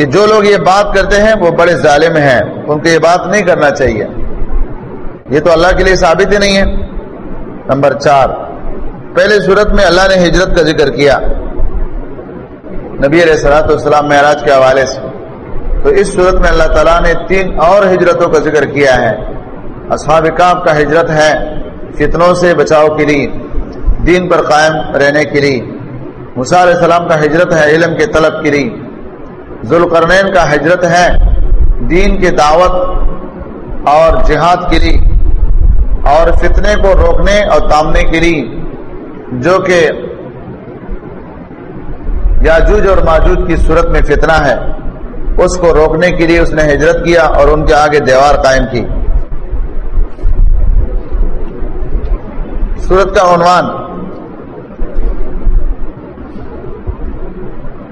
کہ جو لوگ یہ بات کرتے ہیں وہ بڑے ظالم ہیں، ان کو یہ بات نہیں کرنا چاہیے۔ یہ تو اللہ کے لیے ثابت ہی نہیں ہے۔ نمبر چار، پہلے صورت میں اللہ نے ہجرت کا ذکر کیا۔ نبی علیہ السلاۃ والسلام معراج کے حوالے سے۔ تو اس صورت میں اللہ تعالیٰ نے تین اور ہجرتوں کا ذکر کیا ہے۔ اصحاب کعب کا ہجرت ہے فتنوں سے بچاؤ کے لیے، دین پر قائم رہنے کے لیے۔ علیہ السلام کا ہجرت ہے علم کے طلب کے لیے۔ ذوالقرنین کا ہجرت ہے، دین کے دعوت اور جہاد کے لیے، اور فتنے کو روکنے اور تامنے کے لیے، جو کہ یاجوج اور ماجوج کی صورت میں فتنہ ہے، اس کو روکنے کے لیے اس نے ہجرت کیا اور ان کے آگے دیوار قائم کی۔ صورت کا عنوان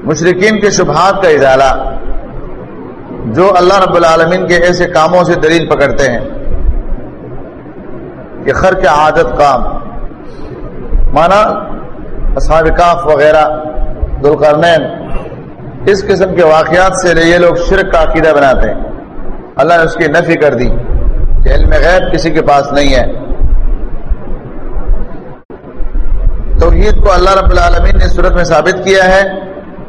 مشرقین کے شبہات کا اضالہ جو اللہ رب العالمین کے ایسے کاموں سے دلیل پکڑتے ہیں۔ کہ خر کے عادت کام۔ مانا اصحاب کاف وغیرہ دلکرنین اس قسم کے واقعات سے یہ لوگ شرک کا عقیدہ بناتے ہیں۔ اللہ نے اس کی نفی کر دی کہ علم غیب کسی کے پاس نہیں ہے۔ توحید کو اللہ رب العالمین نے صورت میں ثابت کیا ہے۔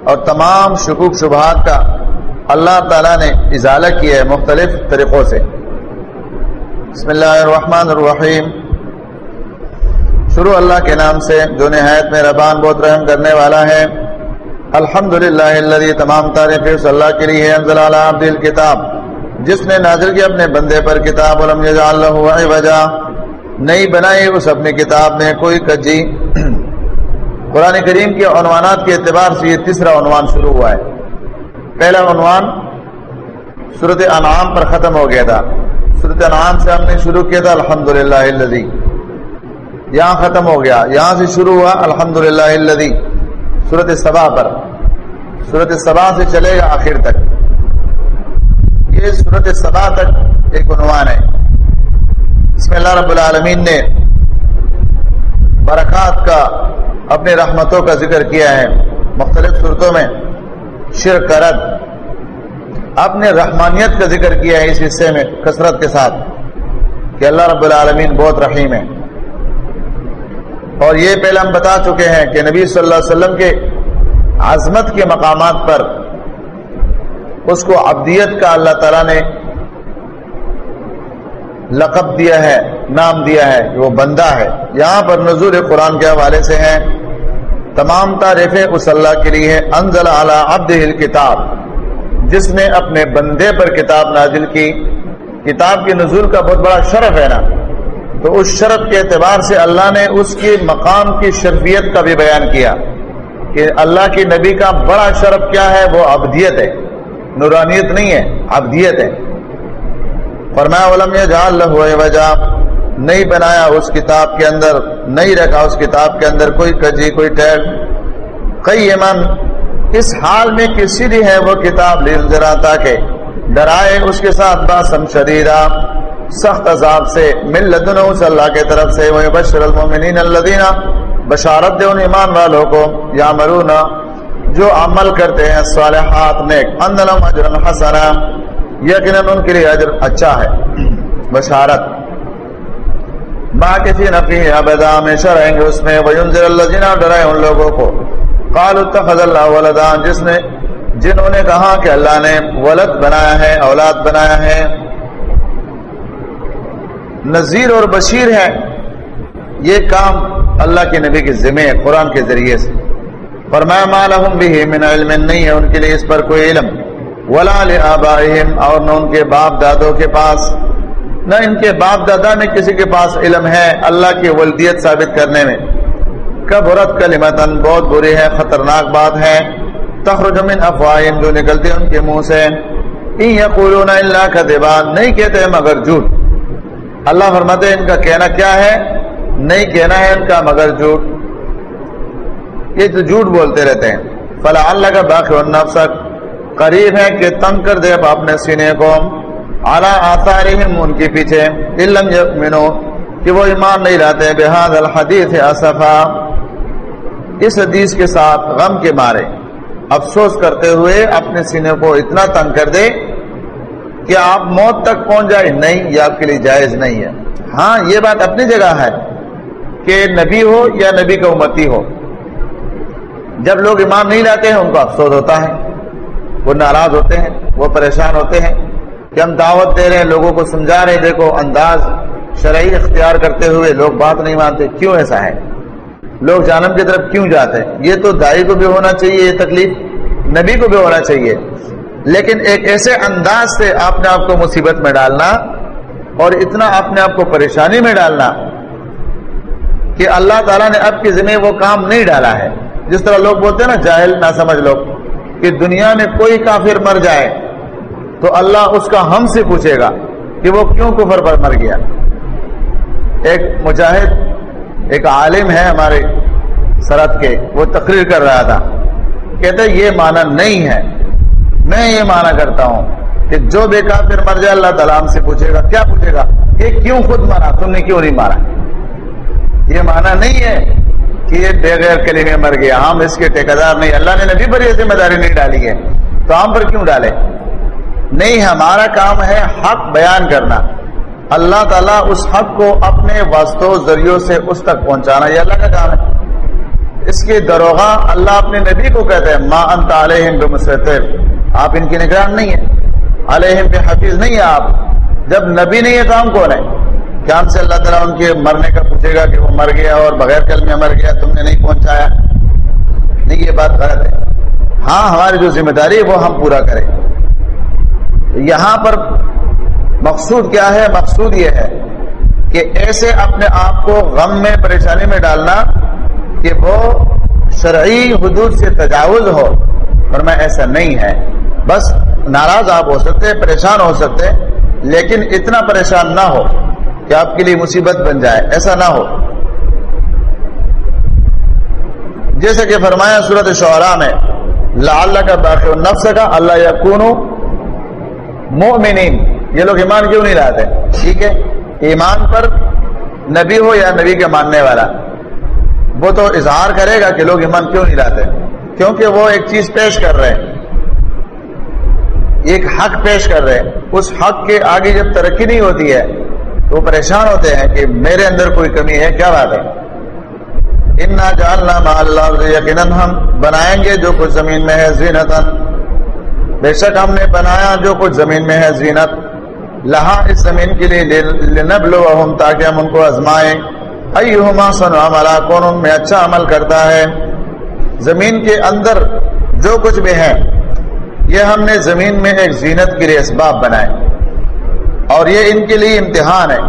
اور تمام شکوک شبہات کا اللہ تعالیٰ نے ازالہ کیا ہے مختلف طریقوں سے۔ بسم اللہ الرحمن الرحیم۔ شروع اللہ کے نام سے، جو نہایت میں ربان بہت رحم کرنے والا ہے۔ الحمد للہ تمام تعریف اللہ کے لیے انزل عبد الکتاب۔ جس نے نازل کی اپنے بندے پر کتاب علم وجہ نہیں بنائی اس اپنی کتاب میں کوئی کجی۔ قرآن کریم کے عنوانات کے اعتبار سے یہ تیسرا عنوان شروع ہوا ہے۔ پہلا عنوان صورت انعام پر ختم ہو گیا تھا۔ صورت انعام سے ہم نے شروع کیا تھا الحمد للہ یہاں ختم ہو گیا۔ یہاں سے شروع ہوا الحمد للہ صورت سبا پر۔ صورت سبا سے چلے گا آخر تک۔ یہ صورت سبا تک ایک عنوان ہے۔ اس میں اللہ رب العالمین نے برکات کا اپنے رحمتوں کا ذکر کیا ہے مختلف صورتوں میں شر کرد اپنے رحمانیت کا ذکر کیا ہے اس حصے میں کثرت کے ساتھ کہ اللہ رب العالمین بہت رحیم ہے اور یہ پہلے ہم بتا چکے ہیں کہ نبی صلی اللہ علیہ وسلم کے عظمت کے مقامات پر اس کو ابدیت کا اللہ تعالیٰ نے لقب دیا ہے، نام دیا ہے کہ وہ بندہ ہے۔ یہاں پر نظور قرآن کے حوالے سے ہیں۔ تمام تعریفیں اس اللہ کے لیے انزل اعلیٰ عبد کتاب جس نے اپنے بندے پر کتاب نازل کی۔ کتاب کی نزول کا بہت بڑا شرف ہے نا۔ تو اس شرط کے اعتبار سے اللہ نے اس کے مقام کی شرفیت کا بھی بیان کیا کہ اللہ کی نبی کا بڑا شرف کیا ہے، وہ ابدیت ہے۔ نورانیت نہیں ہے ابدیت ہے۔ فرمایا علم جان وجہ نہیں بنایا اس کتاب کے اندر، نہیں رکھا اس کتاب کے اندر کوئی کجی، کوئی ٹیگ کئی ایمان اس حال میں کسی بھی ہے وہ کتاب ذرا تاکہ ڈرائے اس کے ساتھ باسم شریرہ سخت عذاب سے مل لدنو سے اللہ کے طرف سے وہ بشر المومنین الذین بشارت دے ان ایمان والوں کو یا مرونا جو عمل کرتے ہیں صالحات، نیک اندلم اجر حسنا، یقیناً ان کے لیے اجر اچھا ہے۔ بشارت۔ ما کسی نفی ابدا ہمیشہ رہیں گے اس میں۔ وینذر الذین ڈرائے ان لوگوں کو۔ قالوا اتخذ اللہ ولدا۔ جس نے جنہوں نے کہا کہ اللہ نے ولد بنایا ہے، اولاد بنایا ہے۔ نذیر اور بشیر ہے یہ کام اللہ کے نبی کے ذمہ ہے، قرآن کے ذریعے سے۔ فرمایا، ما لهم به من علم، نہیں ہے ان کے لیے اس پر کوئی علم۔ ولا لآبائهم اور نہ ان کے باپ دادوں کے پاس۔ نہ ان کے باپ دادا میں کسی کے پاس علم ہے اللہ کی ولدیت ثابت کرنے میں۔ کب عورت کلمتن بہت بری ہے، خطرناک بات ہے۔ تخرج من افواہم جو نکلتے ان کے منہ سے۔ ان یقولون الا کذبا، نہیں کہتے مگر جھوٹ۔ اللہ فرماتے ہیں، ان کا کہنا کیا ہے؟ نہیں کہنا ہے ان کا مگر جھوٹ۔ یہ تو جھوٹ بولتے رہتے ہیں۔ فلا اللہ کا باقی النفس، قریب ہے کہ تنگ کر دے اپنے سینے کو۔ اعلیٰ آثارہم ان کے پیچھے علم یؤمنو کہ وہ ایمان نہیں لاتے بہاد الحدیث اصفا اس حدیث کے ساتھ غم کے مارے۔ افسوس کرتے ہوئے اپنے سینے کو اتنا تنگ کر دے کہ آپ موت تک پہنچ جائے نہیں، یہ آپ کے لیے جائز نہیں ہے۔ ہاں یہ بات اپنی جگہ ہے کہ نبی ہو یا نبی کا امتی ہو۔ جب لوگ ایمان نہیں لاتے ہیں، ان کو افسوس ہوتا ہے۔ وہ ناراض ہوتے ہیں، وہ پریشان ہوتے ہیں۔ کہ ہم دعوت دے رہے ہیں، لوگوں کو سمجھا رہے ہیں۔ دیکھو، انداز شرعی اختیار کرتے ہوئے لوگ بات نہیں مانتے۔ کیوں ایسا ہے؟ لوگ جانم کی طرف کیوں جاتے؟ ہیں یہ تو دائی کو بھی ہونا چاہیے، یہ تکلیف نبی کو بھی ہونا چاہیے۔ لیکن ایک ایسے انداز سے آپ نے آپ کو مصیبت میں ڈالنا اور اتنا اپنے آپ کو پریشانی میں ڈالنا کہ اللہ تعالیٰ نے اب کے ذمہ وہ کام نہیں ڈالا ہے۔ جس طرح لوگ بولتے ہیں نا، جاہل نہ سمجھ لوگ کہ دنیا میں کوئی کافر مر جائے۔ تو اللہ اس کا ہم سے پوچھے گا کہ وہ کیوں کفر پر مر گیا۔ ایک مجاہد، ایک عالم ہے ہمارے سرحد کے، وہ تقریر کر رہا تھا۔ کہتے یہ مانا نہیں ہے۔ میں یہ مانا کرتا ہوں کہ جو بے کافر مر جائے، اللہ تعالیٰ ہم سے پوچھے گا۔ کیا پوچھے گا؟ یہ کیوں خود مارا؟ تم نے کیوں نہیں مارا؟ یہ مانا نہیں ہے کہ یہ بغیر کلی میں مر گیا۔ ہم اس کے ٹھیکار نہیں، اللہ نے نبی پر یہ ذمہ داری نہیں ڈالی ہے۔ تو ہم پر کیوں ڈالے؟ نہیں، ہمارا کام ہے حق بیان کرنا۔ اللہ تعالیٰ اس حق کو اپنے واسطوں ذریعوں سے اس تک پہنچانا، یہ اللہ کا کام ہے۔ اس کے دروغہ اللہ اپنے نبی کو کہتے ہیں ماں انت علیہم بمسطر آپ ان کی نگران نہیں ہے علیہم پہ حفیظ نہیں ہے آپ۔ جب نبی نہیں ہے تو ہم کون ہے کیا ہم سے اللہ تعالیٰ ان کے مرنے کا پوچھے گا کہ وہ مر گیا اور بغیر کل میں مر گیا، تم نے نہیں پہنچایا؟ نہیں، یہ بات غلط ہے۔ ہاں ہماری جو ذمہ داری ہے وہ ہم پورا کریں۔ یہاں پر مقصود کیا ہے؟ مقصود یہ ہے کہ ایسے اپنے آپ کو غم میں، پریشانی میں ڈالنا کہ وہ شرعی حدود سے تجاوز ہو اور میں ایسا نہیں ہے۔ بس ناراض آپ ہو سکتے پریشان ہو سکتے لیکن اتنا پریشان نہ ہو کہ آپ کے لیے مصیبت بن جائے، ایسا نہ ہو۔ جیسے کہ فرمایا صورت شعراء میں لا اللہ کا باقی نفس کا، اللہ یقون مومنین۔ یہ لوگ ایمان کیوں نہیں لاتے؟ ٹھیک ہے؟ ایمان پر نبی ہو یا نبی کے ماننے والا؟ وہ تو اظہار کرے گا کہ لوگ ایمان کیوں نہیں لاتے۔ کیونکہ وہ ایک چیز پیش کر رہے ہیں۔ ایک حق پیش کر رہے ہیں۔ اس حق کے آگے جب ترقی نہیں ہوتی ہے، تو وہ پریشان ہوتے ہیں کہ میرے اندر کوئی کمی ہے۔ کیا بات ہے؟ انا جالنا اللہ یقیناً ہم بنائیں گے جو کچھ زمین میں ہے زینتن بے شک ہم نے بنایا جو کچھ زمین میں ہے زینت۔ لہا اس زمین کے لیے لنبلوہم تاکہ ہم ان کو ازمائیں ایہما سنو عملا، کون ان میں اچھا عمل کرتا ہے؟ زمین کے اندر جو کچھ بھی ہے، یہ ہم نے زمین میں ایک زینت کے لیے اسباب بنائے۔ اور یہ ان کے لیے امتحان ہے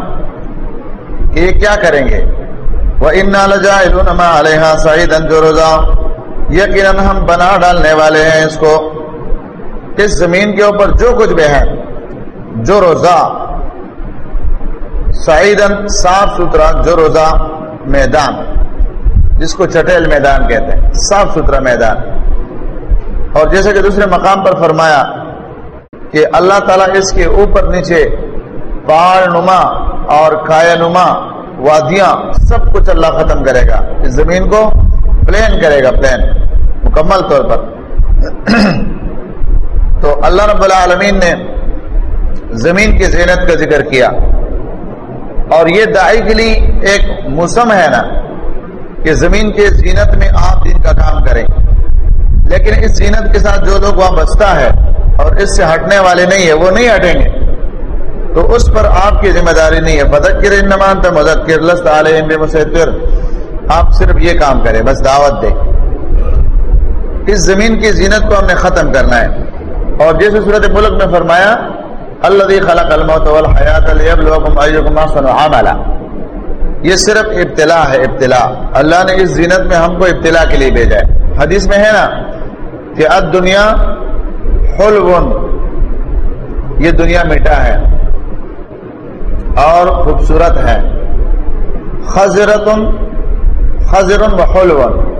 کہ یہ کیا کریں گے۔ وہ ان لجا علیہ سعید جو روزہ یقیناً ہم بنا ڈالنے والے ہیں اس کو۔ اس زمین کے اوپر جو کچھ بھی ہے، جو روزہ سعیدن صاف ستھرا جو روزہ میدان، جس کو چٹیل میدان کہتے ہیں، صاف ستھرا میدان۔ اور جیسے کہ دوسرے مقام پر فرمایا کہ اللہ تعالیٰ اس کے اوپر نیچے پہاڑ نما اور کایا نما وادیاں سب کچھ اللہ ختم کرے گا۔ اس زمین کو پلین کرے گا، پلین، مکمل طور پر۔ تو اللہ رب العالمین نے زمین کی زینت کا ذکر کیا۔ اور یہ دائی کے لیے ایک موسم ہے نا کہ زمین کے زینت میں آپ دن کا کام کریں۔ لیکن اس زینت کے ساتھ جو لوگ وہاں ہے اور اس سے ہٹنے والے نہیں ہے وہ نہیں ہٹیں گے۔ تو اس پر آپ کی ذمہ داری نہیں ہے۔ بدکر انمان تو مذکر، لست علیہ مسطر آپ صرف یہ کام کریں، بس دعوت دیں۔ اس زمین کی زینت کو ہم نے ختم کرنا ہے۔ اور جیسے صورت ملک میں فرمایا اللہ خلق الموت والحیات لیبلوکم ایکم احسن عملا۔ یہ صرف ابتلا ہے، ابتلا۔ اللہ نے اس زینت میں ہم کو ابتلا کے لیے بھیجا ہے۔ حدیث میں ہے نا کہ اد دنیا حلون یہ دنیا میٹھا ہے اور خوبصورت ہے۔ خزرت خزر و حلون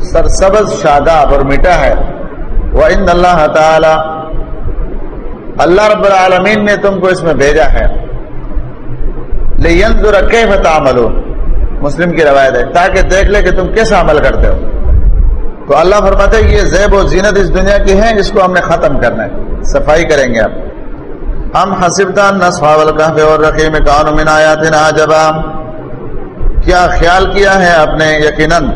سرسبز، شاداب اور میٹھا ہے۔ وَإِنَّ اللَّهَ تَعَالَى اللہ رب العالمین نے تم کو اس میں بھیجا ہے۔ لِيَنْظُرَ كَيْفَ تَعْمَلُونَ۔ مسلم کی روایت ہے، تاکہ دیکھ لے کہ تم کیسا عمل کرتے ہو۔ تو اللہ فرماتے ہیں، یہ زیب و زینت اس دنیا کی ہے، اس کو ہم نے ختم کرنا ہے۔ صفائی کریں گے آپ۔ ہم حسبتا نصحاب القحف اور رقیم کان من آیاتنا عجبا۔ کیا خیال کیا ہے اپنے یقیناً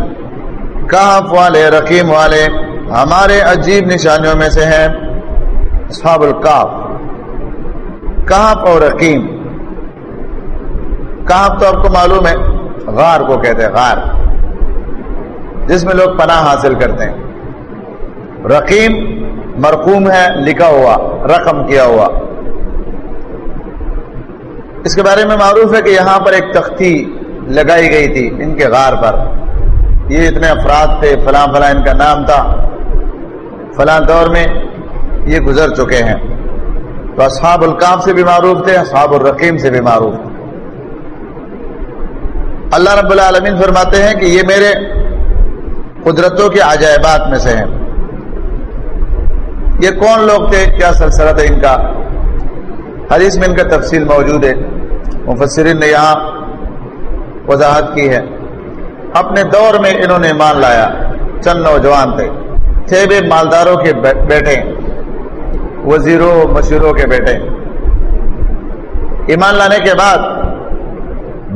کہف والے، رقیم والے ہمارے عجیب نشانیوں میں سے ہیں اصحاب القاف کہف اور رقیم۔ کہف تو آپ کو معلوم ہے، غار کو کہتے ہیں، غار۔ جس میں لوگ پناہ حاصل کرتے ہیں۔ رقیم مرقوم ہے، لکھا ہوا، رقم کیا ہوا۔ اس کے بارے میں معروف ہے کہ یہاں پر ایک تختی لگائی گئی تھی ان کے غار پر۔ یہ اتنے افراد تھے، فلاں فلاں ان کا نام تھا۔ فلاں دور میں یہ گزر چکے ہیں۔ تو اصحاب القام سے بھی معروف تھے، اصحاب الرقیم سے بھی معروف تھے۔ اللہ رب العالمین فرماتے ہیں کہ یہ میرے قدرتوں کے عجائبات میں سے ہیں۔ یہ کون لوگ تھے؟ کیا سلسلت ہے ان کا؟ حدیث میں ان کا تفصیل موجود ہے۔ مفسرین نے یہاں وضاحت کی ہے۔ اپنے دور میں انہوں نے مان لایا، چند نوجوان تھے۔ تھے بھی مالداروں کے بیٹے، وزیروں، مشیروں کے بیٹے۔ ایمان لانے کے بعد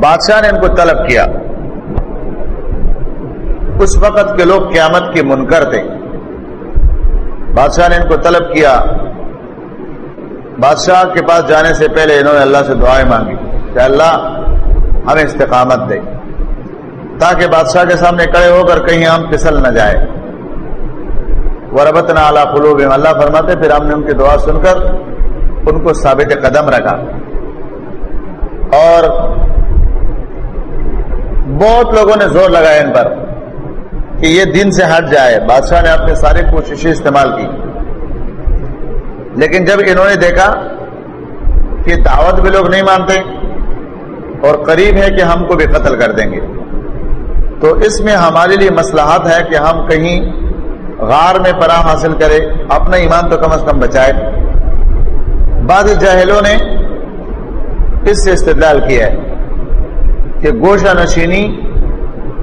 بادشاہ نے ان کو طلب کیا۔ اس وقت کے لوگ قیامت کے منکر تھے۔ بادشاہ نے ان کو طلب کیا۔ بادشاہ کے پاس جانے سے پہلے انہوں نے اللہ سے دعائیں مانگی کہ اللہ ہمیں استقامت دے، تاکہ بادشاہ کے سامنے کڑے ہو کر کہیں ہم پھسل نہ جائے وہ ربت نہ اعلیٰ قلوب اللہ فرماتے پھر ہم نے ان کی دعا سن کر ان کو ثابت قدم رکھا۔ اور بہت لوگوں نے زور لگایا ان پر کہ یہ دن سے ہٹ جائے۔ بادشاہ نے اپنی ساری کوششیں استعمال کی۔ لیکن جب انہوں نے دیکھا کہ دعوت بھی لوگ نہیں مانتے اور قریب ہے کہ ہم کو بھی قتل کر دیں گے، تو اس میں ہمارے لیے مسلحات ہے کہ ہم کہیں غار میں پناہ حاصل کرے، اپنا ایمان تو کم از کم بچائے۔ بعض جاہلوں نے اس سے استدلال کیا ہے کہ گوشہ نشینی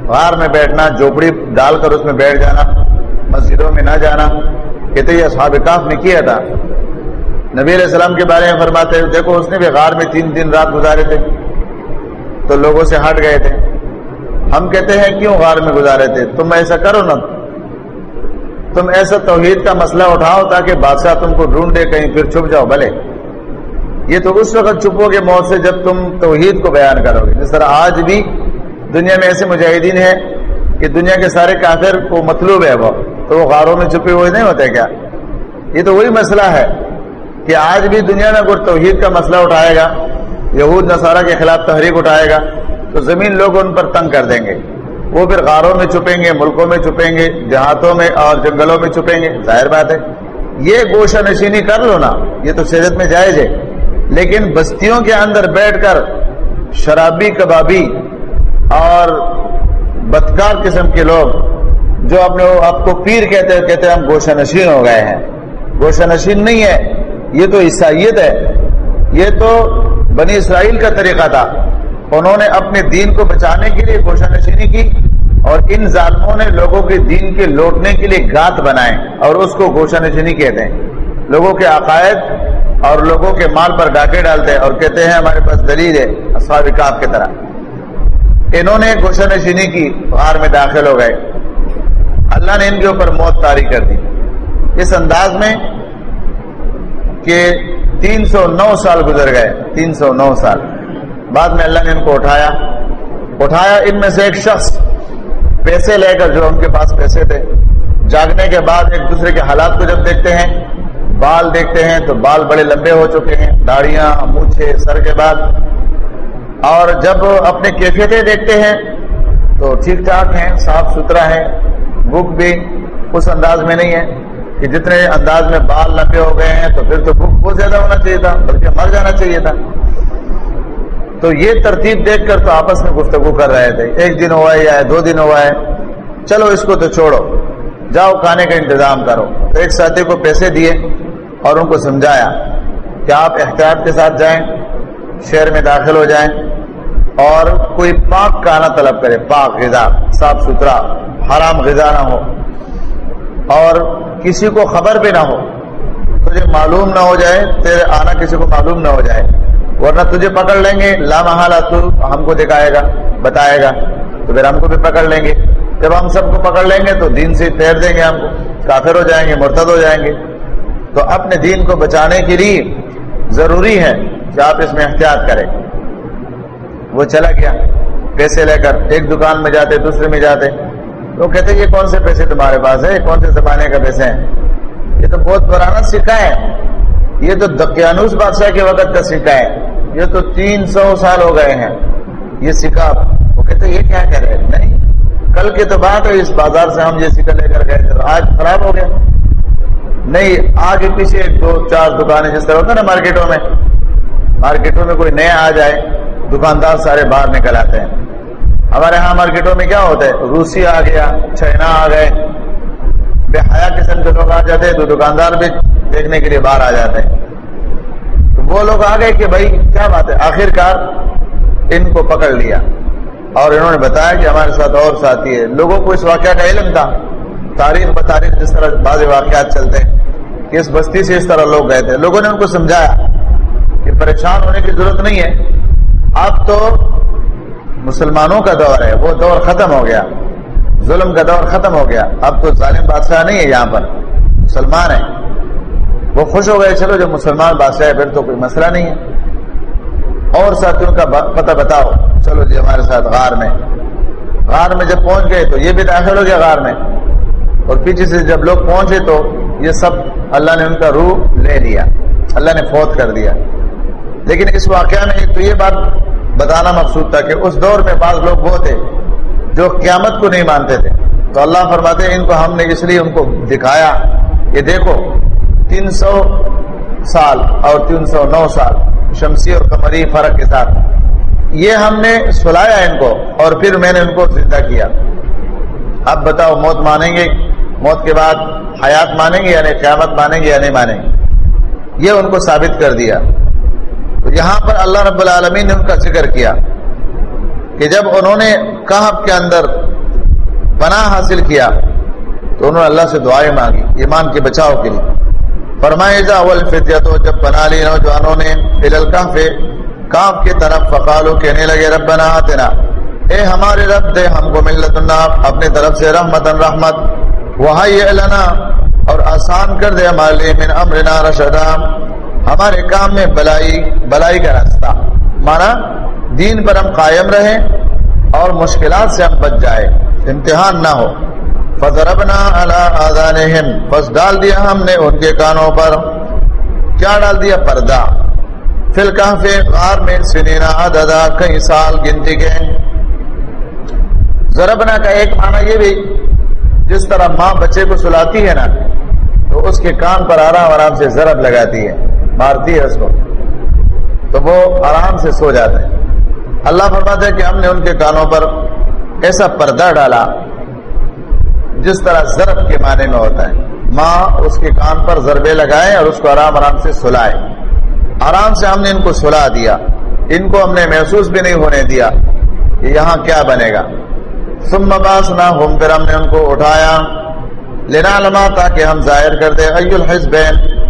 غار میں بیٹھنا، جھوپڑی ڈال کر اس میں بیٹھ جانا، مسجدوں میں نہ جانا کہتے یہ اصحاب کاف نے کیا تھا۔ نبی علیہ السلام کے بارے میں فرماتے دیکھو اس نے بھی غار میں تین دن رات گزارے تھے، تو لوگوں سے ہٹ گئے تھے۔ ہم کہتے ہیں، کیوں غار میں گزارے تھے؟ تم ایسا کرو نا۔ تم ایسا توحید کا مسئلہ اٹھاؤ تاکہ بادشاہ تم کو ڈھونڈے کہیں پھر چھپ جاؤ، بھلے۔ یہ تو اس وقت چھپو گے موت سے جب تم توحید کو بیان کرو گے۔ جس طرح آج بھی دنیا میں ایسے مجاہدین ہیں کہ دنیا کے سارے کافر کو مطلوب ہے وہ، تو وہ غاروں میں چھپے ہوئے نہیں ہوتے کیا؟ یہ تو وہی مسئلہ ہے کہ آج بھی دنیا میں اگر توحید کا مسئلہ اٹھائے گا، یہود نصارہ کے خلاف تحریک اٹھائے گا، تو زمین لوگ ان پر تنگ کر دیں گے۔ وہ پھر غاروں میں چھپیں گے، ملکوں میں چھپیں گے دیہاتوں میں اور جنگلوں میں چھپیں گے۔ ظاہر بات ہے، یہ گوشہ نشینی کر لو نا، یہ تو صحت میں جائز ہے۔ لیکن بستیوں کے اندر بیٹھ کر شرابی، کبابی اور بدکار قسم کے لوگ جو اپنے آپ کو پیر کہتے ہیں کہتے ہیں ہم گوشہ نشین ہو گئے ہیں۔ گوشہ نشین نہیں ہے، یہ تو عیسائیت ہے۔ یہ تو بنی اسرائیل کا طریقہ تھا۔ انہوں نے اپنے دین کو بچانے کے لیے گوشہ نشینی کی۔ اور ان ظالموں نے لوگوں کے دین کے لوٹنے کے لیے گات بنائے اور اس کو گوشہ نشینی کہتے ہیں۔ لوگوں کے عقائد اور لوگوں کے مال پر ڈاکے ڈالتے ہیں اور کہتے ہیں ہمارے پاس دلیل ہے، اصحاب کاف کی طرح۔ انہوں نے گوشہ نشینی کی غار میں داخل ہو گئے۔ اللہ نے ان کے اوپر موت تاری کر دی۔ اس انداز میں کہ تین سو نو سال گزر گئے۔ تین سو نو سال۔ بعد میں اللہ نے ان کو اٹھایا۔ اٹھایا ان میں سے ایک شخص۔ پیسے لے کر جو ان کے پاس پیسے تھے، جاگنے کے بعد ایک دوسرے کے حالات کو جب دیکھتے ہیں، بال دیکھتے ہیں تو بال بڑے لمبے ہو چکے ہیں داڑیاں مونچھے، سر کے بعد۔ اور جب اپنے کیفیتیں دیکھتے ہیں تو ٹھیک ٹھاک ہیں، صاف ستھرا ہے بک بھی اس انداز میں نہیں ہے کہ جتنے انداز میں بال لمبے ہو گئے ہیں تو پھر تو بک بہت زیادہ ہونا چاہیے تھا، بلکہ مر جانا چاہیے تھا۔ تو یہ ترتیب دیکھ کر تو آپس میں گفتگو کر رہے تھے۔ ایک دن ہوا ہے یا دو دن ہوا ہے۔ چلو اس کو تو چھوڑو۔ جاؤ، کھانے کا انتظام کرو۔ تو ایک ساتھی کو پیسے دیے اور ان کو سمجھایا کہ آپ احتیاط کے ساتھ جائیں، شہر میں داخل ہو جائیں اور کوئی پاک کھانا طلب کرے۔ پاک غذا، صاف ستھرا، حرام غذا نہ ہو۔ اور کسی کو خبر بھی نہ ہو۔ تجھے معلوم نہ ہو جائے تیرے آنا کسی کو معلوم نہ ہو جائے۔ ورنہ تجھے پکڑ لیں گے۔ لامحالہ تو ہم کو دکھائے گا، بتائے گا۔ تو پھر ہم کو بھی پکڑ لیں گے۔ جب ہم سب کو پکڑ لیں گے تو دین سے پھیر دیں گے ہم کو۔ کافر ہو جائیں گے، مرتد ہو جائیں گے۔ تو اپنے دین کو بچانے کے لیے ضروری ہے کہ آپ اس میں احتیاط کریں۔ وہ چلا گیا۔ پیسے لے کر ایک دکان میں جاتے، دوسرے میں جاتے۔ تو کہتے یہ کون سے پیسے تمہارے پاس ہے کون سے زمانے کا پیسے ہیں؟ یہ تو بہت پرانا سکہ ہے۔ یہ تو دقیانوس بادشاہ کے وقت کا سکہ ہے۔ یہ تو تین سو سال ہو گئے ہیں۔ یہ سکہ وہ کہتے یہ کیا کہہ رہے نہیں۔ کل کی تو بات ہے اس بازار سے ہم یہ سکہ لے کر گئے تھے۔ آج خراب ہو گیا۔ نہیں، آگے پیچھے دو چار دکانیں جس طرح ہوتا ہے نا مارکیٹوں میں۔ مارکیٹوں میں کوئی نیا آ جائے، دکاندار سارے باہر نکل آتے ہیں۔ ہمارے ہاں مارکیٹوں میں کیا ہوتا ہے؟ روسی آ گیا، چائنا آ گئے۔ بے حیا قسم کے لوگ آ جاتے ہیں تو دکاندار بھی دیکھنے کے لیے باہر آ جاتے ہیں۔ تو وہ لوگ آ گئے کہ بھائی، کیا بات ہے؟ آخر کار ان کو پکڑ لیا۔ اور انہوں نے بتایا کہ ہمارے ساتھ اور ساتھی ہے۔ لوگوں کو اس واقعہ کا علم تھا۔ تاریخ بتاریخ جس طرح بعض واقعات چلتے ہیں، کہ اس بستی سے اس طرح لوگ گئے تھے۔ لوگوں نے ان کو سمجھایا کہ پریشان ہونے کی ضرورت نہیں ہے۔ اب تو مسلمانوں کا دور ہے، وہ دور ختم ہو گیا۔ ظلم کا دور ختم ہو گیا۔ اب تو ظالم بادشاہ نہیں ہے یہاں پر۔ مسلمان ہیں۔ وہ خوش ہو گئے، چلو جب مسلمان بادشاہ ہے، پھر تو کوئی مسئلہ نہیں ہے۔ اور ساتھیوں کا پتہ بتاؤ، چلو جی ہمارے ساتھ غار میں۔ غار میں جب پہنچ گئے تو یہ بھی داخل ہو گیا غار میں۔ اور پیچھے سے جب لوگ پہنچے تو یہ سب اللہ نے ان کا روح لے لیا۔ اللہ نے فوت کر دیا۔ لیکن اس واقعہ میں تو یہ بات بتانا مقصود تھا کہ اس دور میں بعض لوگ وہ تھے جو قیامت کو نہیں مانتے تھے۔ تو اللہ فرماتے ہیں، ان کو ہم نے اس لیے ان کو دکھایا۔ کہ دیکھو تین سو سال اور تین سو نو سال شمسی اور قمری فرق کے ساتھ۔ یہ ہم نے سلایا ان کو اور پھر میں نے ان کو زندہ کیا۔ اب بتاؤ، موت مانیں گے؟ موت کے بعد حیات مانیں گے یعنی قیامت مانیں گے یا نہیں مانیں گے؟ یہ ان کو ثابت کر دیا۔ تو یہاں پر اللہ رب العالمین نے ان کا ذکر کیا کہ جب انہوں نے کہب کے اندر پناہ حاصل کیا تو انہوں نے اللہ سے دعائیں مانگی ایمان کے بچاؤ کے لیے۔ فرمائے جا اول تو جب پناہ لی نوجوانوں نے کاف کی طرف فقالو کہنے لگے، ربنا آتنا۔ اے ہمارے رب، دے ہم کو ملت اللہ اپنے طرف سے رحمت رحمت۔ وہی لنا اور آسان کر دے ہمارے لیے من امرنا رشدا۔ ہمارے کام میں بلائی بلائی کا راستہ۔ مانا، دین پر ہم قائم رہیں اور مشکلات سے ہم بچ جائے امتحان نہ ہو۔ فضربنا علی آذانہم پس ڈال دیا ہم نے ان کے کانوں پر. کیا ڈال دیا؟ پردہ. فل کہف غار میں سنینا عددا کئی سال گنتی کے ضربنا کا ایک معنی یہ بھی، جس طرح ماں بچے کو سلاتی ہے نا، تو اس کے کان پر آرام آرام سے ضرب لگاتی ہے، مارتی ہے اس کو، تو وہ آرام سے سو جاتے ہیں اللہ فرماتے ہے کہ ہم نے ان کے کانوں پر ایسا پردہ ڈالا جس طرح ضرب کے معنی میں ہوتا ہے۔ ماں اس کے کان پر ضربے لگائے اور اس کو آرام آرام سے سلائے آرام سے ہم نے ان کو سلا دیا۔ ان کو ہم نے محسوس بھی نہیں ہونے دیا۔ کہ یہاں کیا بنے گا۔ ثم باسنا ہم پھر ہم نے ان کو اٹھایا۔ لینا لما تاکہ ہم ظاہر کر دیں۔ ای الحزبین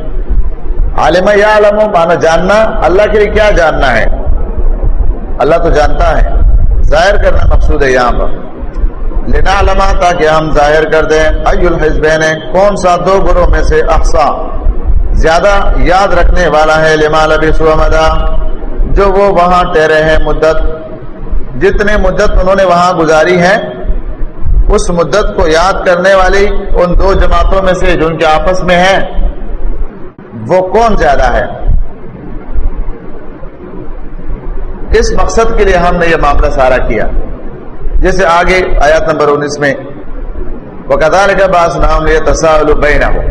عالم یا علم مانا جاننا۔ اللہ کے لیے کیا جاننا ہے؟ اللہ تو جانتا ہے۔ ظاہر کرنا مقصود ہے یہاں پر۔ لینا علما تاکہ ہم ظاہر کر دیں۔ ای الحزبین، کون سا دو گروہ میں سے احسا؟ زیادہ یاد رکھنے والا ہے لما لبی سومدا جو وہ وہاں ٹہرے ہیں مدت۔ جتنے مدت انہوں نے وہاں گزاری ہے، اس مدت کو یاد کرنے والی ان دو جماعتوں میں سے جو ان کے آپس میں ہیں، وہ کون زیادہ ہے؟ اس مقصد کے لیے ہم نے یہ معاملہ سارا کیا۔ جیسے آگے آیات نمبر انیس میں وہ کا باس نام لیا تصاول نہ ہو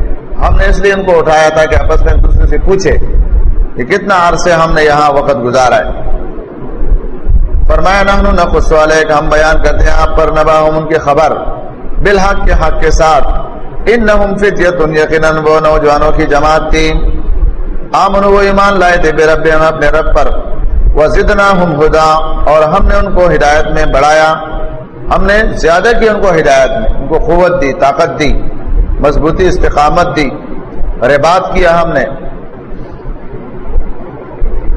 ہم نے اس لیے ان کو اٹھایا تھا کہ آپس میں ایک دوسرے سے پوچھے کہ کتنا عرصے ہم نے یہاں وقت گزارا ہے۔ فرمایا نہ نقص والے کہ ہم بیان کرتے ہیں آپ پر نبا ان کی خبر۔ بالحق کے حق کے ساتھ۔ ان نہ یقیناً وہ نوجوانوں کی جماعت تھی۔ آمن وہ ایمان لائے تھے بے رب اپنے رب پر۔ وہ زدنا ہم ہدا اور ہم نے ان کو ہدایت میں بڑھایا۔ ہم نے زیادہ کی ان کو ہدایت میں، ان کو قوت دی، طاقت دی، مضبوطی، استقامت دی ربات کیا ہم نے۔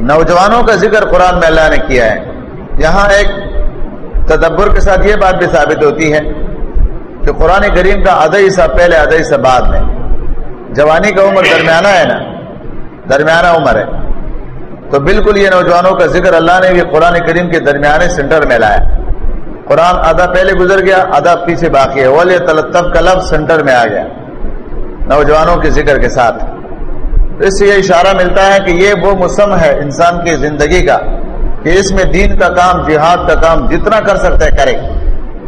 نوجوانوں کا ذکر قرآن میں اللہ نے کیا ہے۔ یہاں ایک تدبر کے ساتھ یہ بات بھی ثابت ہوتی ہے کہ قرآن کریم کا ادھا حصہ پہلے ادھا حصہ بعد میں۔ جوانی کا عمر درمیانہ ہے نا؟ درمیانہ عمر ہے۔ تو بالکل یہ نوجوانوں کا ذکر اللہ نے بھی قرآن کریم کے درمیانے سینٹر میں لایا قرآن آدھا پہلے گزر گیا، آدھا پیچھے باقی ہے۔ ولی تلطف کا لفظ سینٹر میں آ گیا۔ نوجوانوں کے ذکر کے ساتھ۔ اس سے یہ اشارہ ملتا ہے کہ یہ وہ موسم ہے انسان کی زندگی کا، کہ اس میں دین کا کام، جہاد کا کام جتنا کر سکتا ہے کرے۔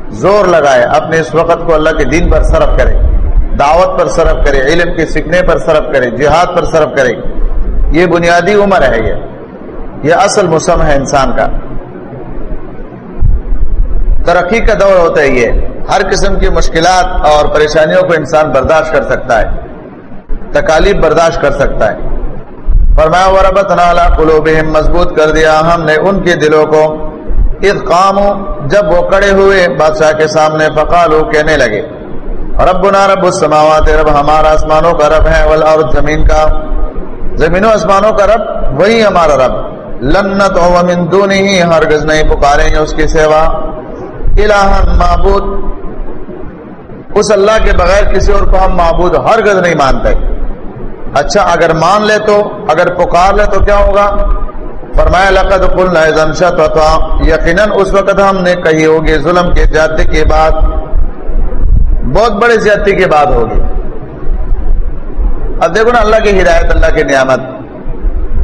زور لگائے، اپنے اس وقت کو اللہ کے دین پر صرف کرے۔ دعوت پر صرف کرے، علم کے سیکھنے پر صرف کرے، جہاد پر صرف کرے۔ یہ بنیادی عمر ہے یہ۔ یہ اصل موسم ہے انسان کا۔ ترقی کا دور ہوتا ہے یہ ہر قسم کی مشکلات اور پریشانیوں کو انسان برداشت کر سکتا ہے۔ تکالیف برداشت کر سکتا ہے۔ فرمایا وربت نالا قلوبہم مضبوط کر دیا۔ ہم نے ان کے دلوں کو، اذ قاموا، جب وہ کڑے ہوئے بادشاہ کے سامنے فقالو کہنے لگے، ربنا رب السماوات، رب ہمارا آسمانوں کا رب ہے والارض زمین کا زمین و آسمانوں کا رب، وہی ہمارا رب۔ لنت و من دونہی ہرگز نہیں پکاریں گے اس کی سیوا الہ معبود۔ اس اللہ کے بغیر کسی اور کو ہم معبود ہرگز نہیں مانتے۔ اچھا اگر مان لے تو، اگر پکار لے تو کیا ہوگا؟ فرمایا، لقد قلنا اذن شططا یقیناً اس وقت ہم نے کہی ہوگی، ظلم کے جاتے کے بعد، بہت بڑے زیادتی کے بعد ہوگی۔ اب دیکھو نا اللہ کی ہدایت، اللہ کی نعمت۔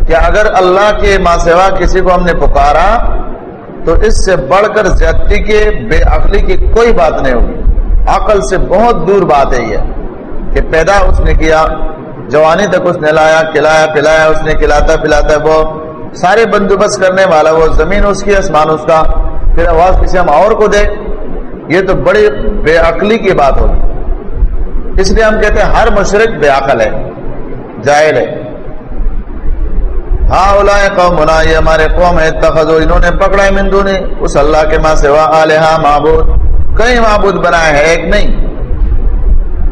کہ اگر اللہ کے ماں سوا کسی کو ہم نے پکارا، تو اس سے بڑھ کر زیادتی کے بے عقلی کی کوئی بات نہیں ہوگی۔ عقل سے بہت دور بات ہے یہ، کہ پیدا اس نے کیا، جوانی تک اس نے لایا، کھلایا، پلایا، اس نے کھلاتا، پلاتا، وہ سارے بندوبست کرنے والا، وہ زمین اس کی، آسمان اس کا۔ پھر آواز کسی ہم اور کو دے، یہ تو بڑی بے عقلی کی بات ہوگی۔ اس لیے ہم کہتے ہیں ہر مشرق بے عقل ہے جائل ہے۔ ہاں اولائے قوم یہ ہمارے قوم ہے اتخذو انہوں نے پکڑا ہے مندو نے اس اللہ کے ماں سوا آلہا معبود۔ کئی معبود بنائے ہیں، ایک نہیں۔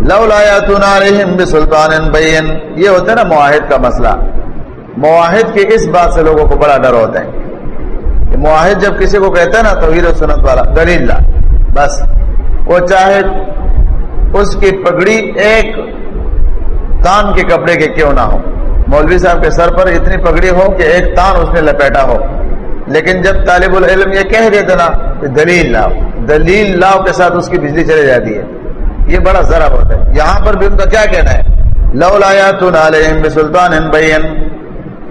لولا یاتون علیہم بسلطان بین۔ یہ ہوتا ہے نا معاہد کا مسئلہ۔ معاہد کے اس بات سے لوگوں کو بڑا ڈر ہوتا ہے۔ کہ معاہد جب کسی کو کہتا ہے نا توحید و سنت والا، دلیل لا، بس۔ وہ چاہے اس کی پگڑی ایک تان کے کپڑے کے کیوں نہ ہو؟ مولوی صاحب کے سر پر اتنی پگڑی ہو کہ ایک تان اس نے لپیٹا ہو۔ لیکن جب طالب العلم یہ کہہ دیتے نا کہ دلیل لاؤ دلیل لاؤ کے ساتھ اس کی بجلی چلے جاتی ہے۔ یہ بڑا ذرا ہوتا ہے۔ یہاں پر بھی ان کا کیا کہنا ہے؟ لو لایا تو نالم سلطان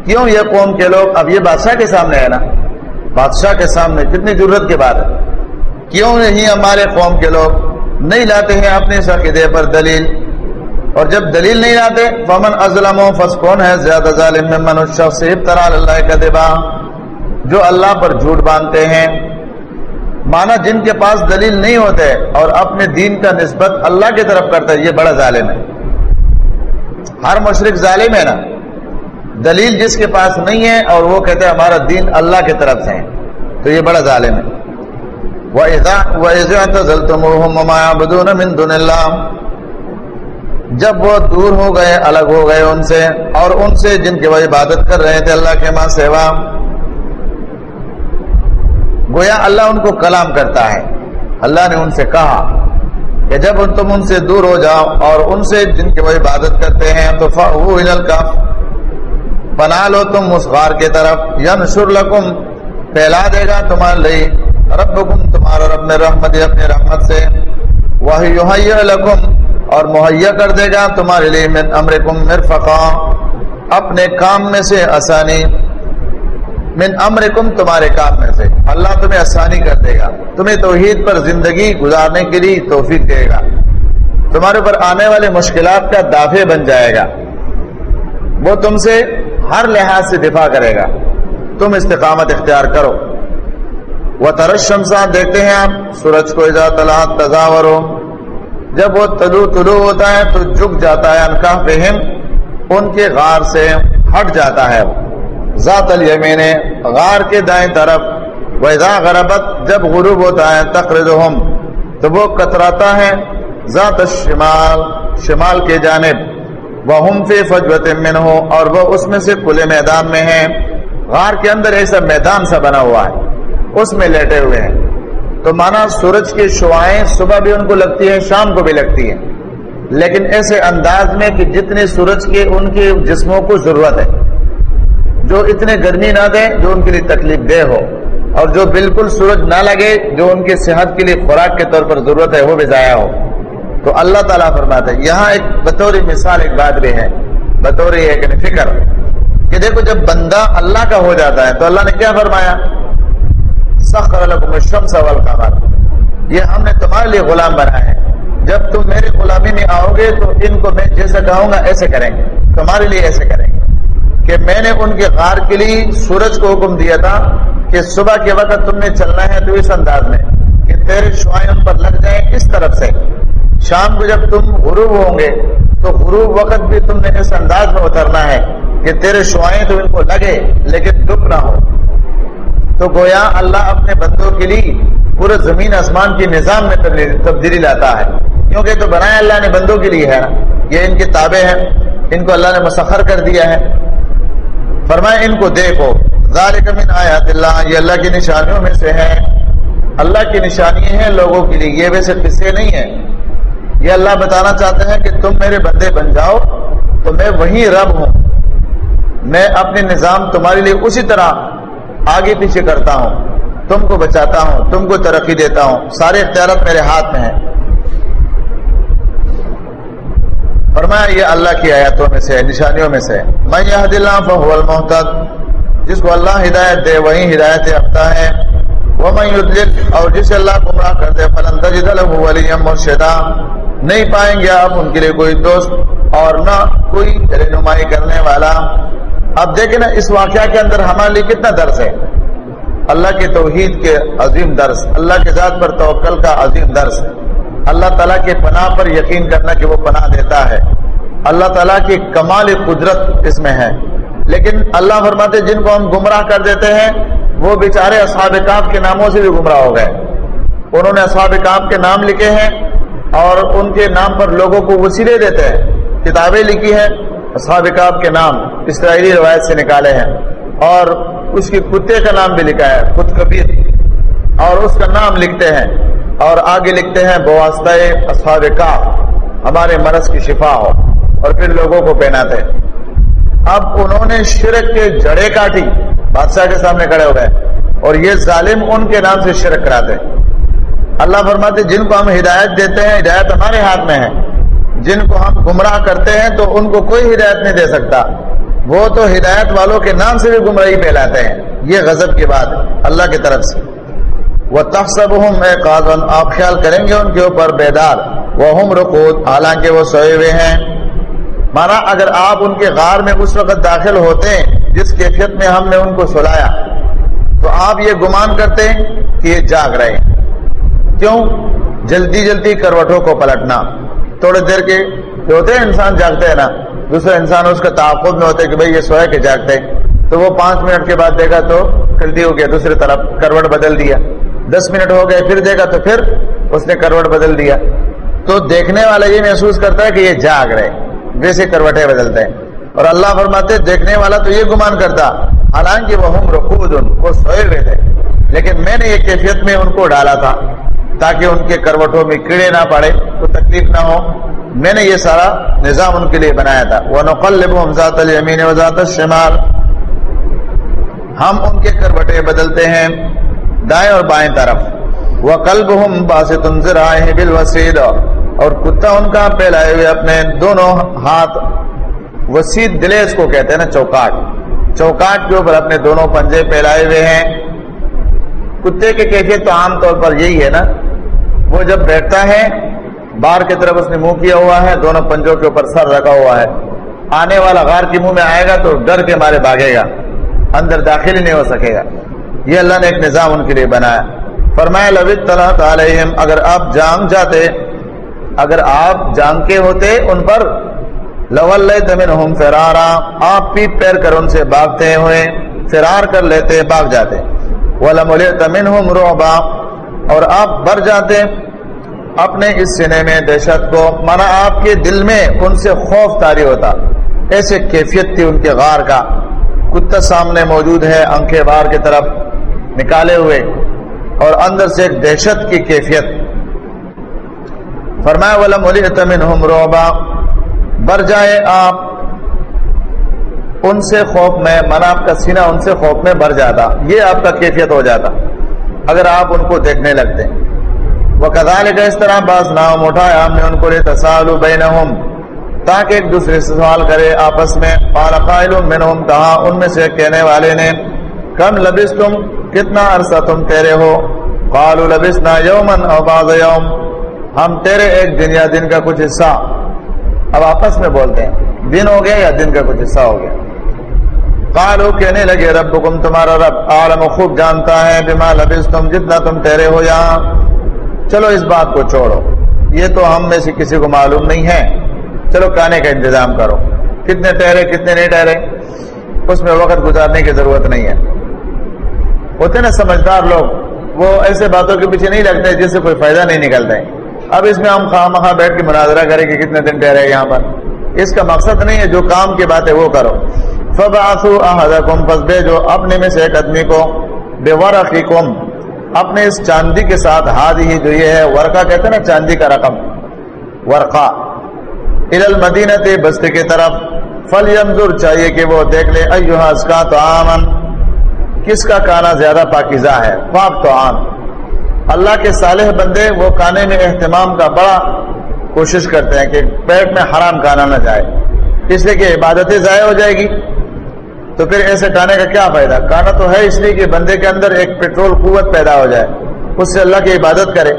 کیوں یہ قوم کے لوگ؟ اب یہ بادشاہ کے سامنے ہے نا۔ بادشاہ کے سامنے کتنی ضرورت کی بات ہے۔ کیوں نہیں ہمارے قوم کے لوگ؟ نہیں لاتے ہیں اپنے سرکدے پر دلیل۔ اور جب دلیل نہیں لاتے، فمن ازلم و فس کون ہے زیادہ ظالم من الشخص؟ ابترا اللہ کا دبا۔ جو اللہ پر جھوٹ باندھتے ہیں۔ مانا جن کے پاس دلیل نہیں ہوتے اور اپنے دین کا نسبت اللہ کی طرف کرتا ہے، یہ بڑا ظالم ہے۔ ہر مشرق ظالم ہے نا۔ دلیل جس کے پاس نہیں ہے اور وہ کہتے ہیں ہمارا دین اللہ کی طرف سے ہے۔ تو یہ بڑا ظالم ہے۔ مِن دُونِ اللَّهِ جب وہ دور ہو گئے، الگ ہو گئے ان سے، اور ان سے جن کی وہ عبادت کر رہے تھے اللہ کے ماں سیوا، گویا اللہ ان کو کلام کرتا ہے۔ اللہ نے ان سے کہا کہ جب تم ان سے دور ہو جاؤ اور ان سے جن کی وہ عبادت کرتے ہیں، تو کف بنا لو تم اس غار کی طرف ین لکم پھیلا دے گا تمہارے لیے۔ رب تمہارا رب میں رحمت اپنے رحمت سے۔ وہی لکم، اور مہیا کر دے گا تمہارے لیے من امرکم مرفقا۔ اپنے کام میں سے آسانی۔ من امرکم، تمہارے کام میں سے۔ اللہ تمہیں آسانی کر دے گا۔ تمہیں توحید پر زندگی گزارنے کے لیے توفیق دے گا۔ تمہارے اوپر آنے والے مشکلات کا دافع بن جائے گا۔ وہ تم سے ہر لحاظ سے دفاع کرے گا۔ تم استقامت اختیار کرو۔ وہ ترش شمسا دیکھتے ہیں آپ، سورج کو اجا تلا تضاور ہو جب وہ طلوع طلوع ہوتا ہے تو جھک جاتا ہے انکاہ بہم ان کے غار سے ہٹ جاتا ہے ذات الیمین، غار کے دائیں طرف۔ ویزا غربت، جب غروب ہوتا ہے تقرض تو وہ کتراتا ہے ذات الشمال، شمال کے جانب۔ وہ فی فجوت من ہو اور وہ اس میں سے کھلے میدان میں ہیں۔ غار کے اندر ایسا میدان سا بنا ہوا ہے۔ اس میں لیٹے ہوئے ہیں۔ تو مانا سورج کی شعائیں صبح بھی ان کو لگتی ہیں، شام کو بھی لگتی ہیں۔ لیکن ایسے انداز میں کہ جتنے سورج کے ان کے جسموں کو ضرورت ہے۔ جو اتنے گرمی نہ دے جو ان کے لیے تکلیف دہ ہو۔ اور جو بالکل سورج نہ لگے جو ان کی صحت کے لیے خوراک کے طور پر ضرورت ہے، وہ بھی ضائع ہو۔ تو اللہ تعالیٰ فرماتا ہے، یہاں ایک بطور مثال، ایک بات بھی ہے۔ بطور ایک فکر۔ کہ دیکھو، جب بندہ اللہ کا ہو جاتا ہے تو اللہ نے کیا فرمایا؟ سخر لکم الشمس والقمر یہ ہم نے تمہارے لیے غلام بنایا ہے۔ جب تم میری غلامی میں آؤ گے تو ان کو میں جیسے کہوں گا ایسے کریں گے۔ تمہارے لیے ایسے کریں گے۔ کہ میں نے ان کے غار کے لیے سورج کو حکم دیا تھا کہ صبح کے وقت تم نے چلنا ہے تو اس انداز میں کہ تیرے شعائیں ان پر لگ جائیں اس طرف سے۔ شام کو جب تم غروب ہوں گے تو غروب وقت بھی تم نے اس انداز میں اترنا ہے کہ تیرے شعائیں تو ان کو لگے لیکن ڈب نہ ہو۔ تو گویا اللہ اپنے بندوں کے لیے پورے زمین آسمان کے نظام میں تبدیلی لاتا ہے۔ کیونکہ تو بنایا اللہ نے بندوں کے لیے ہے یہ ان کے تابع ہیں۔ ان کو اللہ نے مسخر کر دیا ہے۔ فرمائے ان کو دیکھو۔ ذالک من آیات اللہ۔ یہ اللہ کی نشانیوں میں سے ہے اللہ کی نشانی ہیں لوگوں کے لیے۔ یہ ویسے قصے نہیں ہیں۔ یہ اللہ بتانا چاہتے ہیں کہ تم میرے بندے بن جاؤ۔ تو میں وہی رب ہوں۔ میں اپنے نظام تمہارے لیے اسی طرح آگے پیچھے کرتا ہوں، تم کو بچاتا ہوں، تم کو ترقی دیتا ہوں، سارے اختیارات میرے ہاتھ میں ہیں۔ فرمایا، یہ اللہ کی آیاتوں میں سے نشانیوں میں سے میں یہ دل المحتد جس کو اللہ ہدایت دے، وہی ہدایت یافتہ ہے۔ وہ میں اور جسے اللہ گمراہ کر دے، فلن تجد له وليا مرشدا۔ نہیں پائیں گے آپ ان کے لیے کوئی دوست اور نہ کوئی رہنمائی کرنے والا۔ اب دیکھیں نا، اس واقعہ کے اندر ہمارے لیے کتنا درس ہے؟ اللہ کے توحید کے عظیم درس، اللہ کے ذات پر توکل کا عظیم درس۔ اللہ تعالیٰ کے پناہ پر یقین کرنا کہ وہ پناہ دیتا ہے۔ اللہ تعالیٰ کی کمال قدرت اس میں ہے۔ لیکن اللہ فرماتے جن کو ہم گمراہ کر دیتے ہیں، وہ بیچارے اصحاب کاف کے ناموں سے بھی گمراہ ہو گئے۔ انہوں نے اصحاب کاف کے نام لکھے ہیں اور ان کے نام پر لوگوں کو وسیلے دیتے ہیں۔ کتابیں لکھی ہیں اصحاب کاف کے نام۔ اسرائیلی روایت سے نکالے ہیں اور اس کے کتے کا نام بھی لکھا ہے، خود کبیر۔ اور اس کا نام لکھتے ہیں اور آگے لکھتے ہیں، بواسطہ اصحاب کاف ہمارے مرض کی شفا ہو۔ اور پھر لوگوں کو پہناتے ہیں۔ اب انہوں نے شرک کے جڑے کاٹی، بادشاہ کے سامنے کھڑے ہو گئے۔ اور یہ ظالم ان کے نام سے شرک کراتے اللہ فرماتے، جن کو ہم ہدایت دیتے ہیں، ہدایت ہمارے ہاتھ میں ہے۔ جن کو ہم گمراہ کرتے ہیں تو ان کو کوئی ہدایت نہیں دے سکتا۔ وہ تو ہدایت والوں کے نام سے بھی گمراہی پھیلاتے ہیں۔ یہ غضب کی بات ہے۔ اللہ کی طرف سے۔ وہ تخصب ہوں میں آپ خیال کریں گے ان کے اوپر بیدار۔ وہ ہم رقود، حالانکہ وہ سوئے ہوئے ہیں۔ مانا اگر آپ ان کے غار میں اس وقت داخل ہوتے ہیں، جس کیفیت میں ہم نے ان کو سلایا، تو آپ یہ گمان کرتے ہیں کہ یہ جاگ رہے ہیں۔ کیوں؟ جلدی جلدی کروٹوں کو پلٹنا۔ تھوڑے دیر کے، جو ہوتے ہیں، انسان جاگتے ہیں نا۔ دوسرا انسان اس کا تعاقب میں ہوتے کہ بھائی یہ سوئے کے جاگتے تو وہ پانچ منٹ کے بعد دیکھا تو کلتی ہو گیا، دوسری طرف کروٹ بدل دیا۔ دس منٹ ہو گئے، پھر دیکھا تو پھر اس نے کروٹ بدل دیا۔ تو دیکھنے والا یہ محسوس کرتا ہے کہ یہ جاگ رہے ویسے کروٹیں بدلتے ہیں اور اللہ فرماتے دیکھنے والا تو یہ گمان کرتا، حالانکہ وہ ہم رخود ان کو سوئے ہوئے تھے۔ لیکن میں نے یہ کیفیت میں ان کو ڈالا تھا، تاکہ ان کے کروٹوں میں کیڑے نہ پڑے، تو تکلیف نہ ہو۔ میں نے یہ سارا نظام ان کے لیے بنایا تھا۔ وہ نقل ذات المین وزات الشمال۔ ہم ان کے کروٹے بدلتے ہیں دائیں اور بائیں طرف۔ وہ کلب ہم باس تنظر آئے اور کتا ان کا پھیلائے ہوئے اپنے دونوں ہاتھ وسیع دلیس کو کہتے ہیں نا چوکاٹ۔ چوکاٹ کے اوپر اپنے دونوں پنجے پھیلائے ہوئے ہیں۔ کتے کے کیفیت تو عام طور پر یہی ہے نا۔ وہ جب بیٹھتا ہے باہر کی طرف اس نے منہ کیا ہوا ہے، دونوں پنجوں کے اوپر سر رکھا ہوا ہے۔ آنے والا غار کے منہ میں آئے گا تو ڈر کے مارے بھاگے گا۔ اندر داخل ہی نہیں ہو سکے گا۔ یہ اللہ نے ایک نظام ان کے لیے بنایا۔ فرمایا لبت تعالیٰ اگر آپ جام جاتے، اگر آپ جانتے ہوتے ان پر لول تمن فرارا، آپ پیٹ پیر کر ان سے بھاگتے ہوئے، فرار کر لیتے، بھاگ جاتے۔ تمن ہوں روبا اور آپ بر جاتے۔ اپنے اس سنے میں دہشت کو، مانا آپ کے دل میں ان سے خوف تاری ہوتا۔ ایسے کیفیت تھی ان کے غار کا۔ کتا سامنے موجود ہے انکھے بار کی طرف نکالے ہوئے۔ اور اندر سے ایک دہشت کی کیفیت۔ فرمایا، ولم تمن روبا بر جائے آپ ان سے خوف میں من آپ کا سینہ ان سے خوف میں بھر جاتا۔ یہ آپ کا کیفیت ہو جاتا۔ اگر آپ ان کو دیکھنے لگتے۔ وہ کدال کا اس طرح باز نام اٹھایا ہم نے ان کو لے تسال بینہم، تاکہ ایک دوسرے سے سوال کرے آپس میں۔ قال قائل منہم، کہا ان میں سے کہنے والے نے، کم لبس تم کتنا عرصہ تم تیرے ہو؟ قالوا لبسنا یومن او بعض یوم۔ ہم تیرے ایک دن یا دن کا کچھ حصہ۔ اب آپس میں بولتے ہیں، دن ہو گیا یا دن کا کچھ حصہ ہو گیا؟ قالو کہنے لگے، ربکم تمہارا رب، عالم خوب جانتا ہے بما لبستم، جتنا تم ٹھہرے ہو یہاں۔ چلو اس بات کو چھوڑو۔ یہ تو ہم میں سے کسی کو معلوم نہیں ہے۔ چلو کھانے کا انتظام کرو۔ کتنے ٹہرے کتنے نہیں ٹہرے اس میں وقت گزارنے کی ضرورت نہیں ہے۔ ہوتے نا سمجھدار لوگ، وہ ایسے باتوں کے پیچھے نہیں لگتے جس سے کوئی فائدہ نہیں نکلتا ہے۔ اب اس میں ہم خواہ مخواہ بیٹھ کے مناظرہ کریں کہ کتنے دن ٹہرے یہاں پر۔ اس کا مقصد نہیں ہے جو کام کی بات ہے وہ کرو۔ فب فبعثوا احدکم، پس بھیجو اپنے میں سے ایک آدمی کو۔ بے ورقکم اپنے اس چاندی کے ساتھ ہادی ہی جو یہ ہے، ورقہ کہتے ہیں نا، چاندی کا رقم، ورقہ۔ الى المدینہ بستی کی طرف۔ فلینظر، چاہیے کہ وہ دیکھ لے ایوہا اس کا تو آمن کس کا کانا زیادہ پاکیزہ ہے؟ پاک تو آم اللہ کے صالح بندے وہ کانے میں اہتمام کا بڑا کوشش کرتے ہیں کہ پیٹ میں حرام کانا نہ جائے۔ اس لیے کہ عبادتیں ضائع ہو جائے گی۔ تو پھر ایسے کھانے کا کیا فائدہ؟ کھانا تو ہے اس لیے کہ بندے کے اندر ایک پیٹرول قوت پیدا ہو جائے۔ اس سے اللہ کی عبادت کرے۔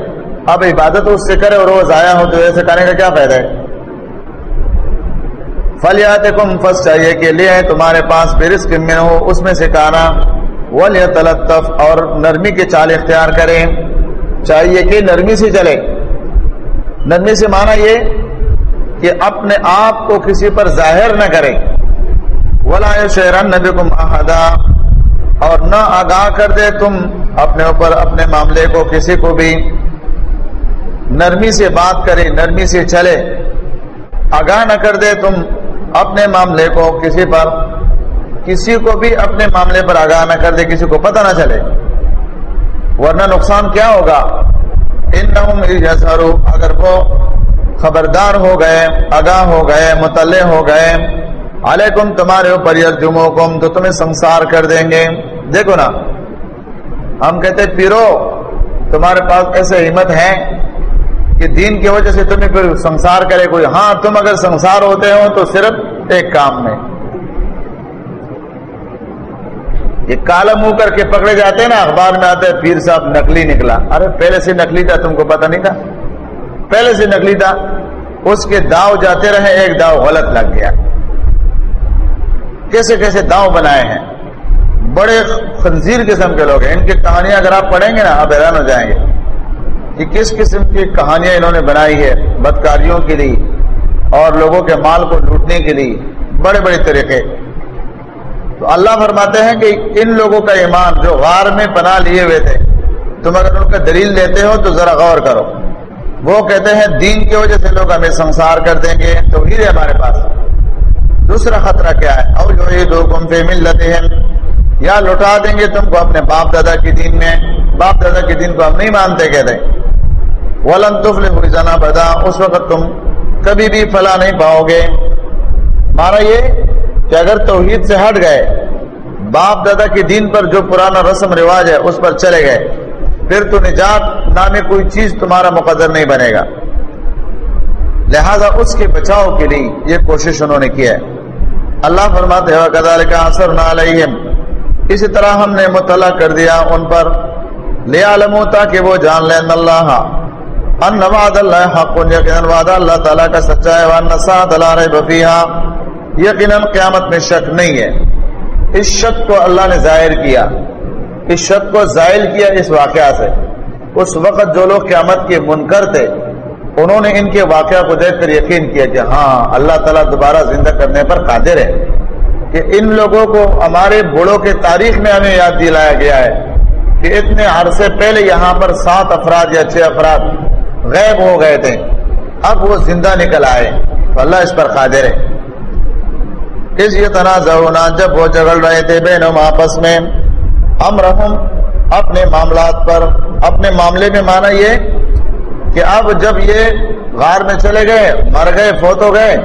اب عبادت اس سے کرے اور وہ ضائع ہو تو ایسے کھانے کا کیا فائدہ ہے؟ فلیات کم فس چاہیے کہ لے تمہارے پاس برس میں ہو اس میں سے کھانا ولی تلطف اور نرمی کے چال اختیار کریں۔ چاہیے کہ نرمی سے چلے۔ نرمی سے مانا یہ کہ اپنے آپ کو کسی پر ظاہر نہ کرے ولا شہرن نبی احدا اور نہ آگاہ کر دے تم اپنے اوپر اپنے معاملے کو کسی کو بھی۔ نرمی سے بات کرے، نرمی سے چلے۔ آگاہ نہ کر دے تم اپنے معاملے کو کسی پر۔ کسی کو بھی اپنے معاملے پر آگاہ نہ کر دے، کسی کو پتہ نہ چلے۔ ورنہ نقصان کیا ہوگا؟ ان اگر وہ خبردار ہو گئے، آگاہ ہو گئے، مطلع ہو گئے علیکم، تمہارے اوپر یرجموکم تو تمہیں سنسار کر دیں گے۔ دیکھو نا، ہم کہتے پیرو، تمہارے پاس ایسے ہمت ہے کہ دین کی وجہ سے تمہیں پھر سنسار کرے کوئی۔ ہاں تم اگر سنسار ہوتے ہو تو صرف ایک کام میں۔ یہ کالا منہ کر کے پکڑے جاتے ہیں نا، اخبار میں آتے پیر صاحب نکلی نکلا۔ ارے، پہلے سے نکلی تھا، تم کو پتہ نہیں تھا؟ پہلے سے نکلی تھا۔ اس کے داؤ جاتے رہے، ایک داؤ غلط لگ گیا۔ کیسے کیسے داؤ بنائے ہیں۔ بڑے خنزیر قسم کے لوگ ہیں۔ ان کی کہانیاں اگر آپ پڑھیں گے نا، آپ حیران ہو جائیں گے کہ کس قسم کی کہانیاں انہوں نے بنائی ہے بدکاریوں کے لیے اور لوگوں کے مال کو لوٹنے کے لیے۔ بڑے بڑے طریقے۔ تو اللہ فرماتے ہیں کہ ان لوگوں کا ایمان جو غار میں پناہ لیے ہوئے تھے، تم اگر ان کا دلیل لیتے ہو تو ذرا غور کرو۔ وہ کہتے ہیں، دین کی وجہ سے لوگ ہمیں سنسار کر دیں گے۔ تو ہے ہمارے پاس۔ دوسرا خطرہ کیا ہے؟ اور جو یہ لوگ ہم پہ مل ہیں یا لوٹا دیں گے تم کو اپنے باپ دادا کے دین میں۔ باپ دادا کے دین کو ہم نہیں مانتے کہتے ولن تفل ہوئی جانا بدا اس وقت تم کبھی بھی فلا نہیں پاؤ گے۔ مارا یہ کہ اگر توحید سے ہٹ گئے، باپ دادا کے دین پر جو پرانا رسم رواج ہے، اس پر چلے گئے۔ پھر تو نجات نامی کوئی چیز تمہارا مقدر نہیں بنے گا۔ لہذا اس کے بچاؤ کے لیے یہ کوشش انہوں نے کیا ہے۔ اللہ فرماتے ہو کدال کا اثر نہ علیہم اسی طرح ہم نے مطلع کر دیا ان پر۔ لیا لمو تاکہ وہ جان لیں اللہ۔ ان وعد اللہ حق، یقینا وعدہ اللہ تعالی کا سچا ہے وان سات لا ریب فیھا یقیناً قیامت میں شک نہیں ہے۔ اس شک کو اللہ نے ظاہر کیا۔ اس شک کو ظاہر کیا اس واقعہ سے۔ اس وقت جو لوگ قیامت کے منکر تھے انہوں نے ان کے واقعہ کو دیکھ کر یقین کیا کہ ہاں اللہ تعالیٰ دوبارہ زندہ کرنے پر قادر ہے کہ ان لوگوں کو ہمارے بڑوں کے تاریخ میں ہمیں یاد دلایا گیا ہے کہ اتنے عرصے پہلے یہاں پر سات افراد یا چھ افراد غیب ہو گئے تھے، اب وہ زندہ نکل آئے تو اللہ اس پر قادر ہے۔ اس یہ تنازعنا جب وہ جگڑ رہے تھے بینہم آپس میں امرہم اپنے معاملات پر، اپنے معاملے میں مانا یہ کہ اب جب یہ غار میں چلے گئے، مر گئے، فوت ہو گئے،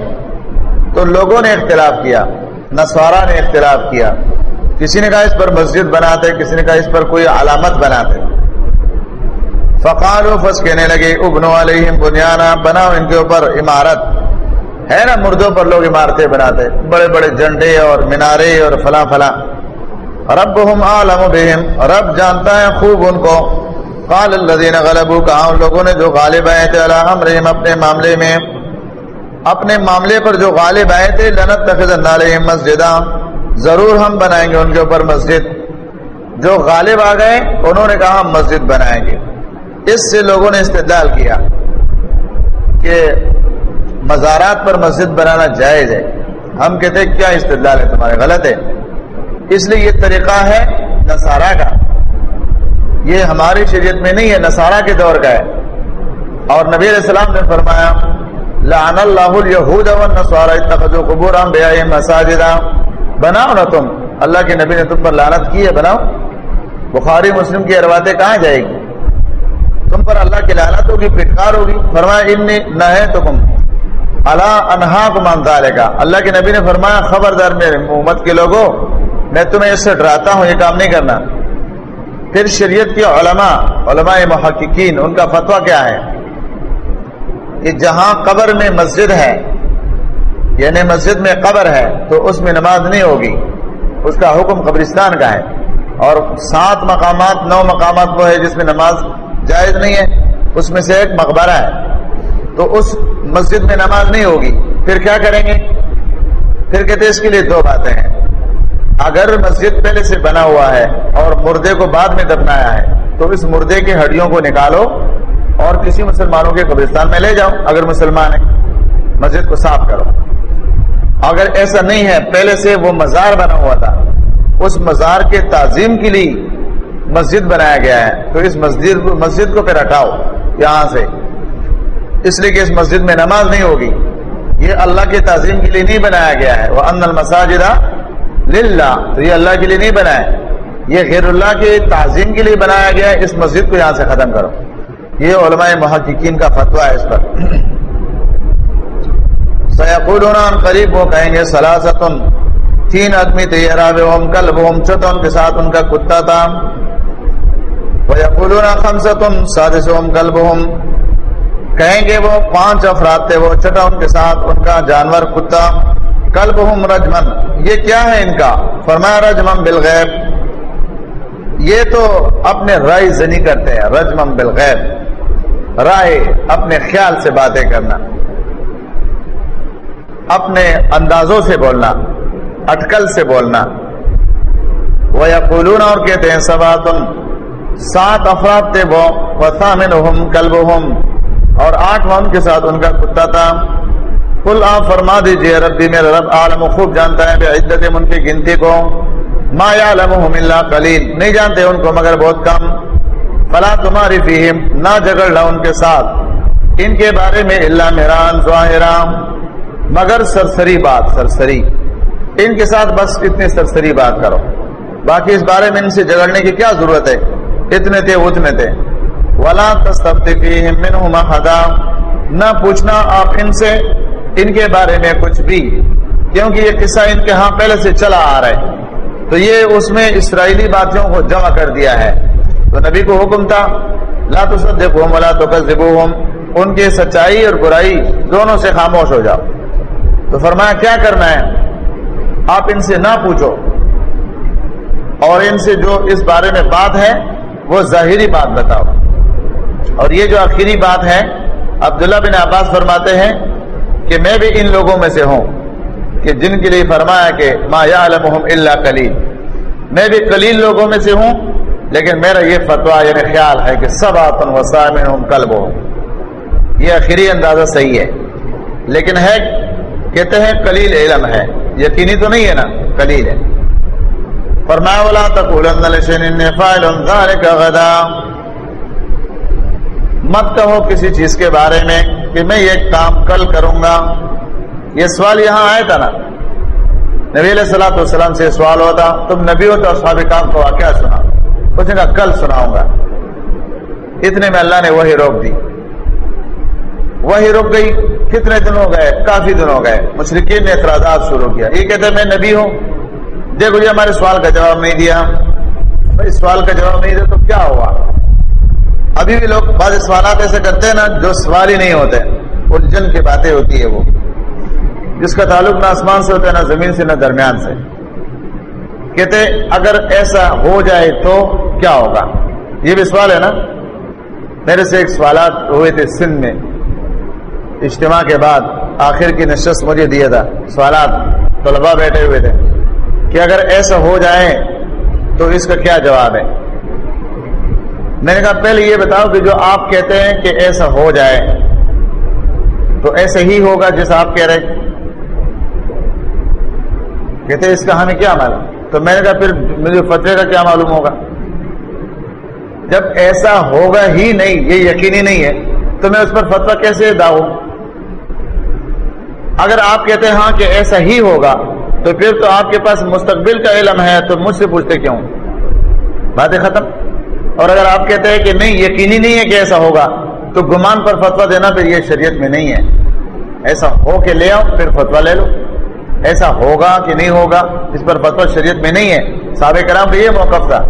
تو لوگوں نے اختلاف کیا نسوارا نے اختلاف کیا۔ کسی نے کہا اس پر مسجد بناتے، کسی نے کہا اس پر کوئی علامت بناتے۔ فقال و فس کہنے لگے ابنو علیہم بنیانا، بناؤ ان کے اوپر عمارت۔ ہے نا، مردوں پر لوگ عمارتیں بناتے، بڑے بڑے جنڈے اور مینارے اور فلاں فلاں۔ رب عالم بہم، رب جانتا ہے خوب ان کو۔ قال الذين غلبوا، کہا ان لوگوں نے جو غالب آئے تھے اللہ امرہم، اپنے معاملے میں، اپنے معاملے پر جو غالب آئے تھے، لنت تخذ علیہم مسجدہ ضرور ہم بنائیں گے ان کے اوپر مسجد۔ جو غالب آ گئے، انہوں نے کہا ہم مسجد بنائیں گے۔ اس سے لوگوں نے استدلال کیا کہ مزارات پر مسجد بنانا جائز ہے۔ ہم کہتے ہیں، کیا استدلال ہے تمہارے؟ غلط ہے۔ اس لیے یہ طریقہ ہے نصارہ کا۔ یہ ہماری شریعت میں نہیں ہے، نصارہ کے دور کا ہے۔ اور نبی علیہ السلام نے فرمایا، لعن اللہ الیہود والنصارى اتخذوا قبورهم بیائهم مساجدا بناؤ نا تم اللہ کے نبی نے تم پر لعنت کی ہے، بناؤ۔ بخاری مسلم کی روایتیں کہاں جائے گی؟ تم پر اللہ کی لعنت ہوگی، پھٹکار ہوگی۔ فرمایا، انی نہیتکم۔ الا انہاکم عن ذالک اللہ کے نبی نے فرمایا، خبردار میرے امت کے لوگوں میں تمہیں اس سے ڈراتا ہوں، یہ کام نہیں کرنا۔ پھر شریعت کے علماء علماء محققین، ان کا فتویٰ کیا ہے؟ کہ جہاں قبر میں مسجد ہے یعنی مسجد میں قبر ہے، تو اس میں نماز نہیں ہوگی۔ اس کا حکم قبرستان کا ہے۔ اور سات مقامات، نو مقامات وہ ہے جس میں نماز جائز نہیں ہے، اس میں سے ایک مقبرہ ہے۔ تو اس مسجد میں نماز نہیں ہوگی۔ پھر کیا کریں گے؟ پھر کہتے اس کے لیے دو باتیں ہیں۔ اگر مسجد پہلے سے بنا ہوا ہے اور مردے کو بعد میں دفنایا ہے، تو اس مردے کی ہڈیوں کو نکالو اور کسی مسلمانوں کے قبرستان میں لے جاؤ، اگر مسلمان ہے مسجد کو صاف کرو۔ اگر ایسا نہیں ہے، پہلے سے وہ مزار بنا ہوا تھا۔ اس مزار کے تعظیم کے لیے مسجد بنایا گیا ہے۔ تو اس مسجد مسجد کو پھر ہٹاؤ، یہاں سے۔ اس لیے کہ اس مسجد میں نماز نہیں ہوگی۔ یہ اللہ کے تعظیم کے لیے نہیں بنایا گیا ہے۔ وہ ان المساجدہ للہ، تو یہ اللہ کے لیے نہیں بنایا یہ غیر اللہ کے تعظیم کے لیے بنایا گیا ہے، اس مسجد کو یہاں سے ختم کرو۔ یہ علماء محققین کا فتویٰ ہے اس پر۔ سیقولون قریب وہ کہیں گے سلاستن تین آدمی تھے یرابہم کلبہم چھتا ان کے ساتھ ان کا کتا تھا۔ ویقولون خمستن سادسہم کلبہم کہیں گے وہ پانچ افراد تھے، وہ چھٹا ان کے ساتھ ان کا جانور، کتا۔ کلب کلبہم رجمن۔ یہ کیا ہے ان کا؟ فرمایا رجمن بالغیب۔ یہ تو اپنے رائے زنی کرتے ہیں، رجمن بالغیب۔ رائے اپنے خیال سے باتیں کرنا، اپنے اندازوں سے بولنا، اٹکل سے بولنا۔ وہ یا اور کہتے ہیں سبا تم سات افراد تھے وہ وسامن کلب اور آٹھ ان کے ساتھ، ان کا کتا تھا۔ کل آپ فرما دیجیے، ربی میرا رب، عالم خوب جانتا ہے، بے عدت ان کی گنتی کو۔ ما یعلمہم اللہ قلیل، نہیں جانتے ان کو مگر بہت کم۔ فلا تمہاری فیہم، نہ جگڑ لا ان کے ساتھ۔ ان کے بارے میں اللہ میران ظاہرام مگر سرسری بات، سرسری۔ ان کے ساتھ بس اتنی سرسری بات کرو۔ باقی اس بارے میں ان سے جگڑنے کی کیا ضرورت ہے؟ اتنے تھے اتنے تھے۔ ولا تستفتیہم منہم حدا نہ پوچھنا آپ ان سے ان کے بارے میں کچھ بھی، کیونکہ یہ قصہ ان کے ہاں پہلے سے چلا آ رہا ہے۔ تو یہ اس میں اسرائیلی باتوں کو جمع کر دیا ہے۔ تو نبی کو حکم تھا، لا تصدقهم ولا تكذبوهم ان کی سچائی اور برائی دونوں سے خاموش ہو جاؤ۔ تو فرمایا، کیا کرنا ہے؟ آپ ان سے نہ پوچھو۔ اور ان سے جو اس بارے میں بات ہے، وہ ظاہری بات بتاؤ۔ اور یہ جو آخری بات ہے، عبداللہ بن عباس فرماتے ہیں کہ میں بھی ان لوگوں میں سے ہوں کہ جن کے لیے فرمایا کہ ما یعلمہم الا قلیل میں بھی قلیل لوگوں میں سے ہوں، لیکن میرا یہ فتویٰ یعنی خیال ہے کہ سب آتن وسائم کلب یہ آخری اندازہ صحیح ہے۔ لیکن ہے، کہتے ہیں قلیل علم ہے۔ یقینی تو نہیں ہے نا؟ قلیل ہے۔ فرمایا، ولا تقولن لشيء فاعل ذلك غدا۔ مت کہو کسی چیز کے بارے میں کہ میں یہ کام کل کروں گا۔ یہ سوال یہاں آیا تھا نا۔ نبی علیہ السلام والسلام سے سوال ہوتا تم نبی ہو تو اصحاب کام کو واقعہ سنا کچھ کا کل سناؤں گا۔ اتنے میں اللہ نے وہی روک دی۔ وہی رک گئی۔ کتنے دن ہو گئے؟ کافی دن ہو گئے۔ مشرقین نے اعتراضات شروع کیا۔ یہ کہتے میں نبی ہوں۔ دیکھو جی ہمارے سوال کا جواب نہیں دیا۔ بھائی، سوال کا جواب نہیں دیا تو کیا ہوا؟ ابھی بھی لوگ بعض سوالات ایسے کرتے ہیں نا جو سوال ہی نہیں ہوتے، الجھن کی باتیں ہوتی ہے وہ۔ جس کا تعلق نہ آسمان سے ہوتا ہے، نہ زمین سے، نہ درمیان سے۔ کہتے اگر ایسا ہو جائے تو کیا ہوگا؟ یہ بھی سوال ہے نا۔ میرے سے ایک سوالات ہوئے تھے سندھ میں۔ اجتماع کے بعد آخر کی نشست مجھے دیا تھا۔ سوالات طلبا بیٹھے ہوئے تھے کہ اگر ایسا ہو جائے تو اس کا کیا جواب ہے؟ میں نے کہا، پہلے یہ بتاؤ کہ جو آپ کہتے ہیں کہ ایسا ہو جائے، تو ایسا ہی ہوگا جیسا آپ کہہ رہے کہتے اس کا ہمیں کیا معلوم؟ تو میں نے کہا، پھر مجھے فتح کا کیا معلوم ہوگا؟ جب ایسا ہوگا ہی نہیں، یہ یقینی نہیں ہے، تو میں اس پر فتوا کیسے داؤں؟ اگر آپ کہتے ہیں ہاں کہ ایسا ہی ہوگا، تو پھر تو آپ کے پاس مستقبل کا علم ہے، تو مجھ سے پوچھتے کیوں؟ باتیں ختم۔ اور اگر آپ کہتے ہیں کہ نہیں، یقینی نہیں ہے کہ ایسا ہوگا، تو گمان پر فتوا دینا پھر یہ شریعت میں نہیں ہے۔ ایسا ہو کے لے آؤ، پھر فتوا لے لو۔ ایسا ہوگا کہ نہیں ہوگا، اس پر فتوا شریعت میں نہیں ہے۔ سابق کرام پہ یہ موقف تھا۔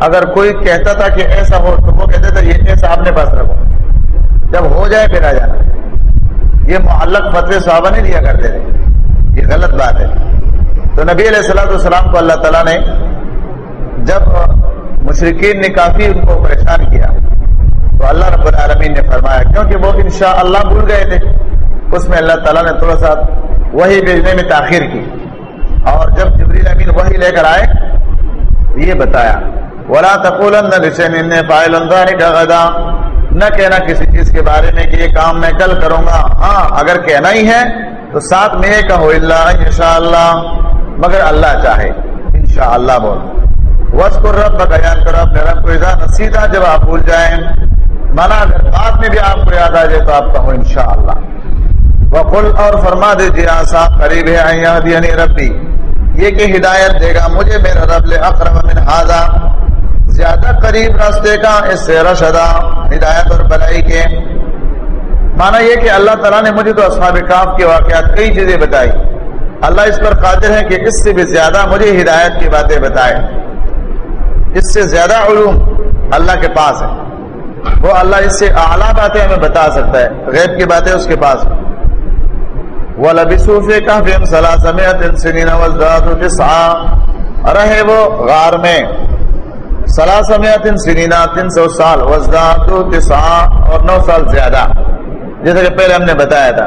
اگر کوئی کہتا تھا کہ ایسا ہو، تو وہ کہتے تھے، یہ ایسا اپنے پاس رکھو۔ جب ہو جائے پھر آ جانا۔ یہ معلق فتوی صحابہ نہیں دیا کرتے تھے۔ یہ غلط بات ہے۔ تو نبی علیہ السلام والسلام کو اللہ تعالیٰ نے جب مشرقین نے کافی ان کو پریشان کیا۔ تو اللہ رب العالمین نے فرمایا، کیونکہ وہ انشاء اللہ بھول گئے تھے، اس میں اللہ تعالیٰ نے تھوڑا سا وہی بھیجنے میں تاخیر کی۔ اور جب جبریل امین وہی لے کر آئے، یہ بتایا، ولا تقولن غدا۔ نہ کہنا کسی چیز کے بارے میں کہ یہ کام میں کل کروں گا۔ ہاں اگر کہنا ہی ہے، تو ساتھ میں کہو اللہ انشاءاللہ مگر اللہ چاہے، انشاءاللہ بول وذکر رب بیان کرو اپنے رب کو اذا نسیتا جب آپ بھول جائیں۔ مانا اگر بعد میں بھی آپ کو یاد آ جائے تو آپ کہو انشاءاللہ۔ وقل اور فرما دیجیے آسان ہاں قریب ہے ایہدینی ربی۔ یہ کہ ہدایت دے گا مجھے میرا رب، لے اقرب من ہذا۔ زیادہ قریب راستے کا اس سے رشدا ہدایت اور بلائی کے۔ مانا یہ کہ اللہ تعالیٰ نے مجھے تو اصحاب کاف کے واقعات کئی چیزیں بتائی۔ اللہ اس پر قادر ہے کہ اس سے بھی زیادہ مجھے ہدایت کی باتیں بتائے۔ اس سے زیادہ علوم اللہ کے پاس ہے۔ وہ اللہ اس سے اعلیٰ باتیں ہمیں بتا سکتا ہے۔ غیب کی باتیں اس کے پاس وہ لبیسوف کافی سمیت رہے وہ غار میں۔ سلاسمیت سنینا تین سو سال۔ وزرات اور نو سال زیادہ۔ جیسا کہ پہلے ہم نے بتایا تھا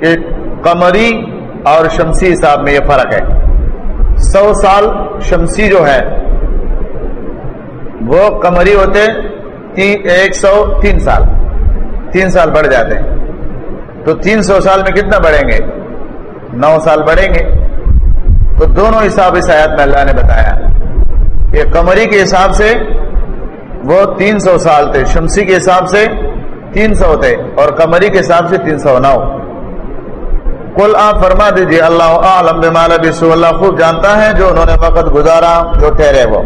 کہ قمری اور شمسی حساب میں یہ فرق ہے۔ سو سال شمسی جو ہے وہ قمری ہوتے ایک سو تین سال۔ تین سال بڑھ جاتے۔ ہیں تو تین سو سال میں کتنا بڑھیں گے؟ نو سال بڑھیں گے۔ تو دونوں حساب اس آیات میں اللہ نے بتایا۔ کہ قمری کے حساب سے وہ تین سو سال تھے، شمسی کے حساب سے تین سو تھے اور قمری کے حساب سے تین سو نو۔ کل آپ فرما دیجیے اللہ عالم بمال بسو اللہ خوب جانتا ہے جو انہوں نے وقت گزارا، جو ٹھہرے وہ۔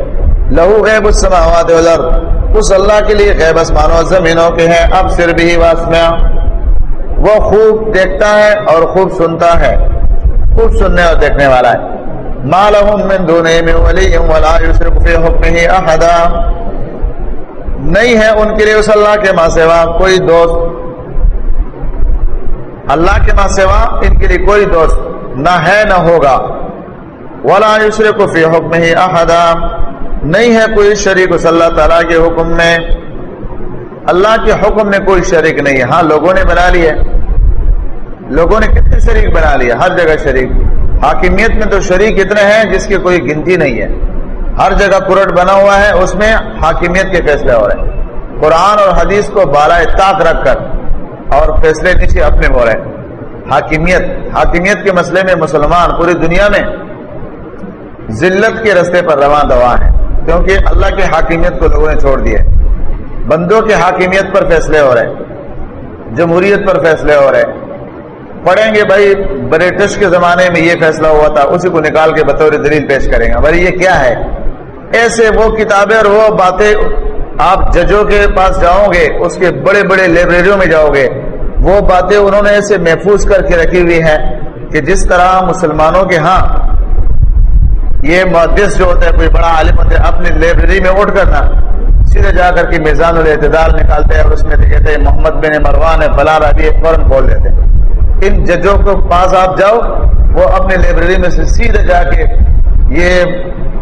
لہو غیب السماوات والارض۔ اس اللہ کے لیے غیب اسمان و زمینوں کے ہیں۔ اب صرف بھی واسمیا وہ خوب دیکھتا ہے اور خوب سنتا ہے۔ خوب سننے اور دیکھنے والا ہے۔ مالہم من دونے میں ولی ولا یشرک فی حکمہ احدا نہیں ہے ان کے لیے اس اللہ کے ماں سوا کوئی دوست۔ اللہ کے ماں سوا ان کے لیے کوئی دوست نہ ہے نہ ہوگا۔ ولا یشرک فی حکمہ احدا نہیں ہے کوئی شریک، اس اللہ تعالیٰ کے حکم میں اللہ کے حکم میں کوئی شریک نہیں ہے۔ ہاں لوگوں نے بنا لیا۔ لوگوں نے کتنے شریک بنا لیا؟ ہر جگہ شریک۔ حاکمیت میں تو شریک اتنے ہیں جس کی کوئی گنتی نہیں ہے۔ ہر جگہ کرٹ بنا ہوا ہے، اس میں حاکمیت کے فیصلے ہو رہے ہیں۔ قرآن اور حدیث کو بالا طاق رکھ کر اور فیصلے نیچے اپنے ہو رہے ہیں۔ حاکمیت حاکمیت کے مسئلے میں مسلمان پوری دنیا میں ذلت کے رستے پر رواں دوا ہے کیونکہ اللہ کے حاکمیت کو لوگوں نے چھوڑ دیا بندوں کے حاکمیت پر فیصلے ہو رہے جمہوریت پر فیصلے ہو رہے پڑھیں گے بھائی برٹش کے زمانے میں یہ فیصلہ ہوا تھا، اسی کو نکال کے بطور دلیل پیش کریں گے۔ بھائی، یہ کیا ہے؟ ایسے وہ کتابیں اور وہ باتیں آپ ججوں کے پاس جاؤ گے، اس کے بڑے بڑے لائبریریوں میں جاؤ گے۔ وہ باتیں انہوں نے ایسے محفوظ کر کے رکھی ہوئی ہیں کہ جس طرح مسلمانوں کے ہاں یہ محدث جو ہوتا ہے کوئی بڑا عالم ہوتا ہے اپنی لائبریری میں اٹھ کرنا سیدھے جا کر کے میزان الاعتدال نکالتے ہیں اور اس میں کہتے ہیں محمد بن مروان ہے فلاں ابھی فوراً کھول دیتے ہیں۔ ان ججوں کے پاس آپ جاؤ وہ اپنے لائبریری میں سے سیدھے جا کے یہ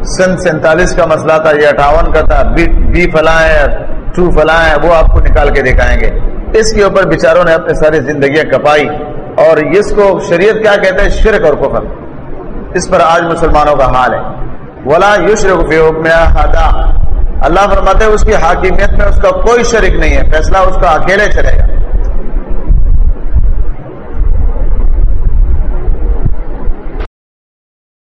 سن سینتالیس کا مسئلہ تھا یہ اٹھاون کا تھا بی, بی فلاں ہے ٹو فلاں ہے وہ آپ کو نکال کے دکھائیں گے۔ اس کے اوپر بیچاروں نے اپنی ساری زندگیاں کپائی اور اس کو شریعت کیا کہتے ہیں؟ شرک اور کفر۔ اس پر آج مسلمانوں کا حال ہے۔ ولا یشرک فی حکم اللہ فرماتے ہیں، اس کی حاکمیت میں اس کا کوئی شرک نہیں ہے، فیصلہ اس کا اکیلے چلے گا۔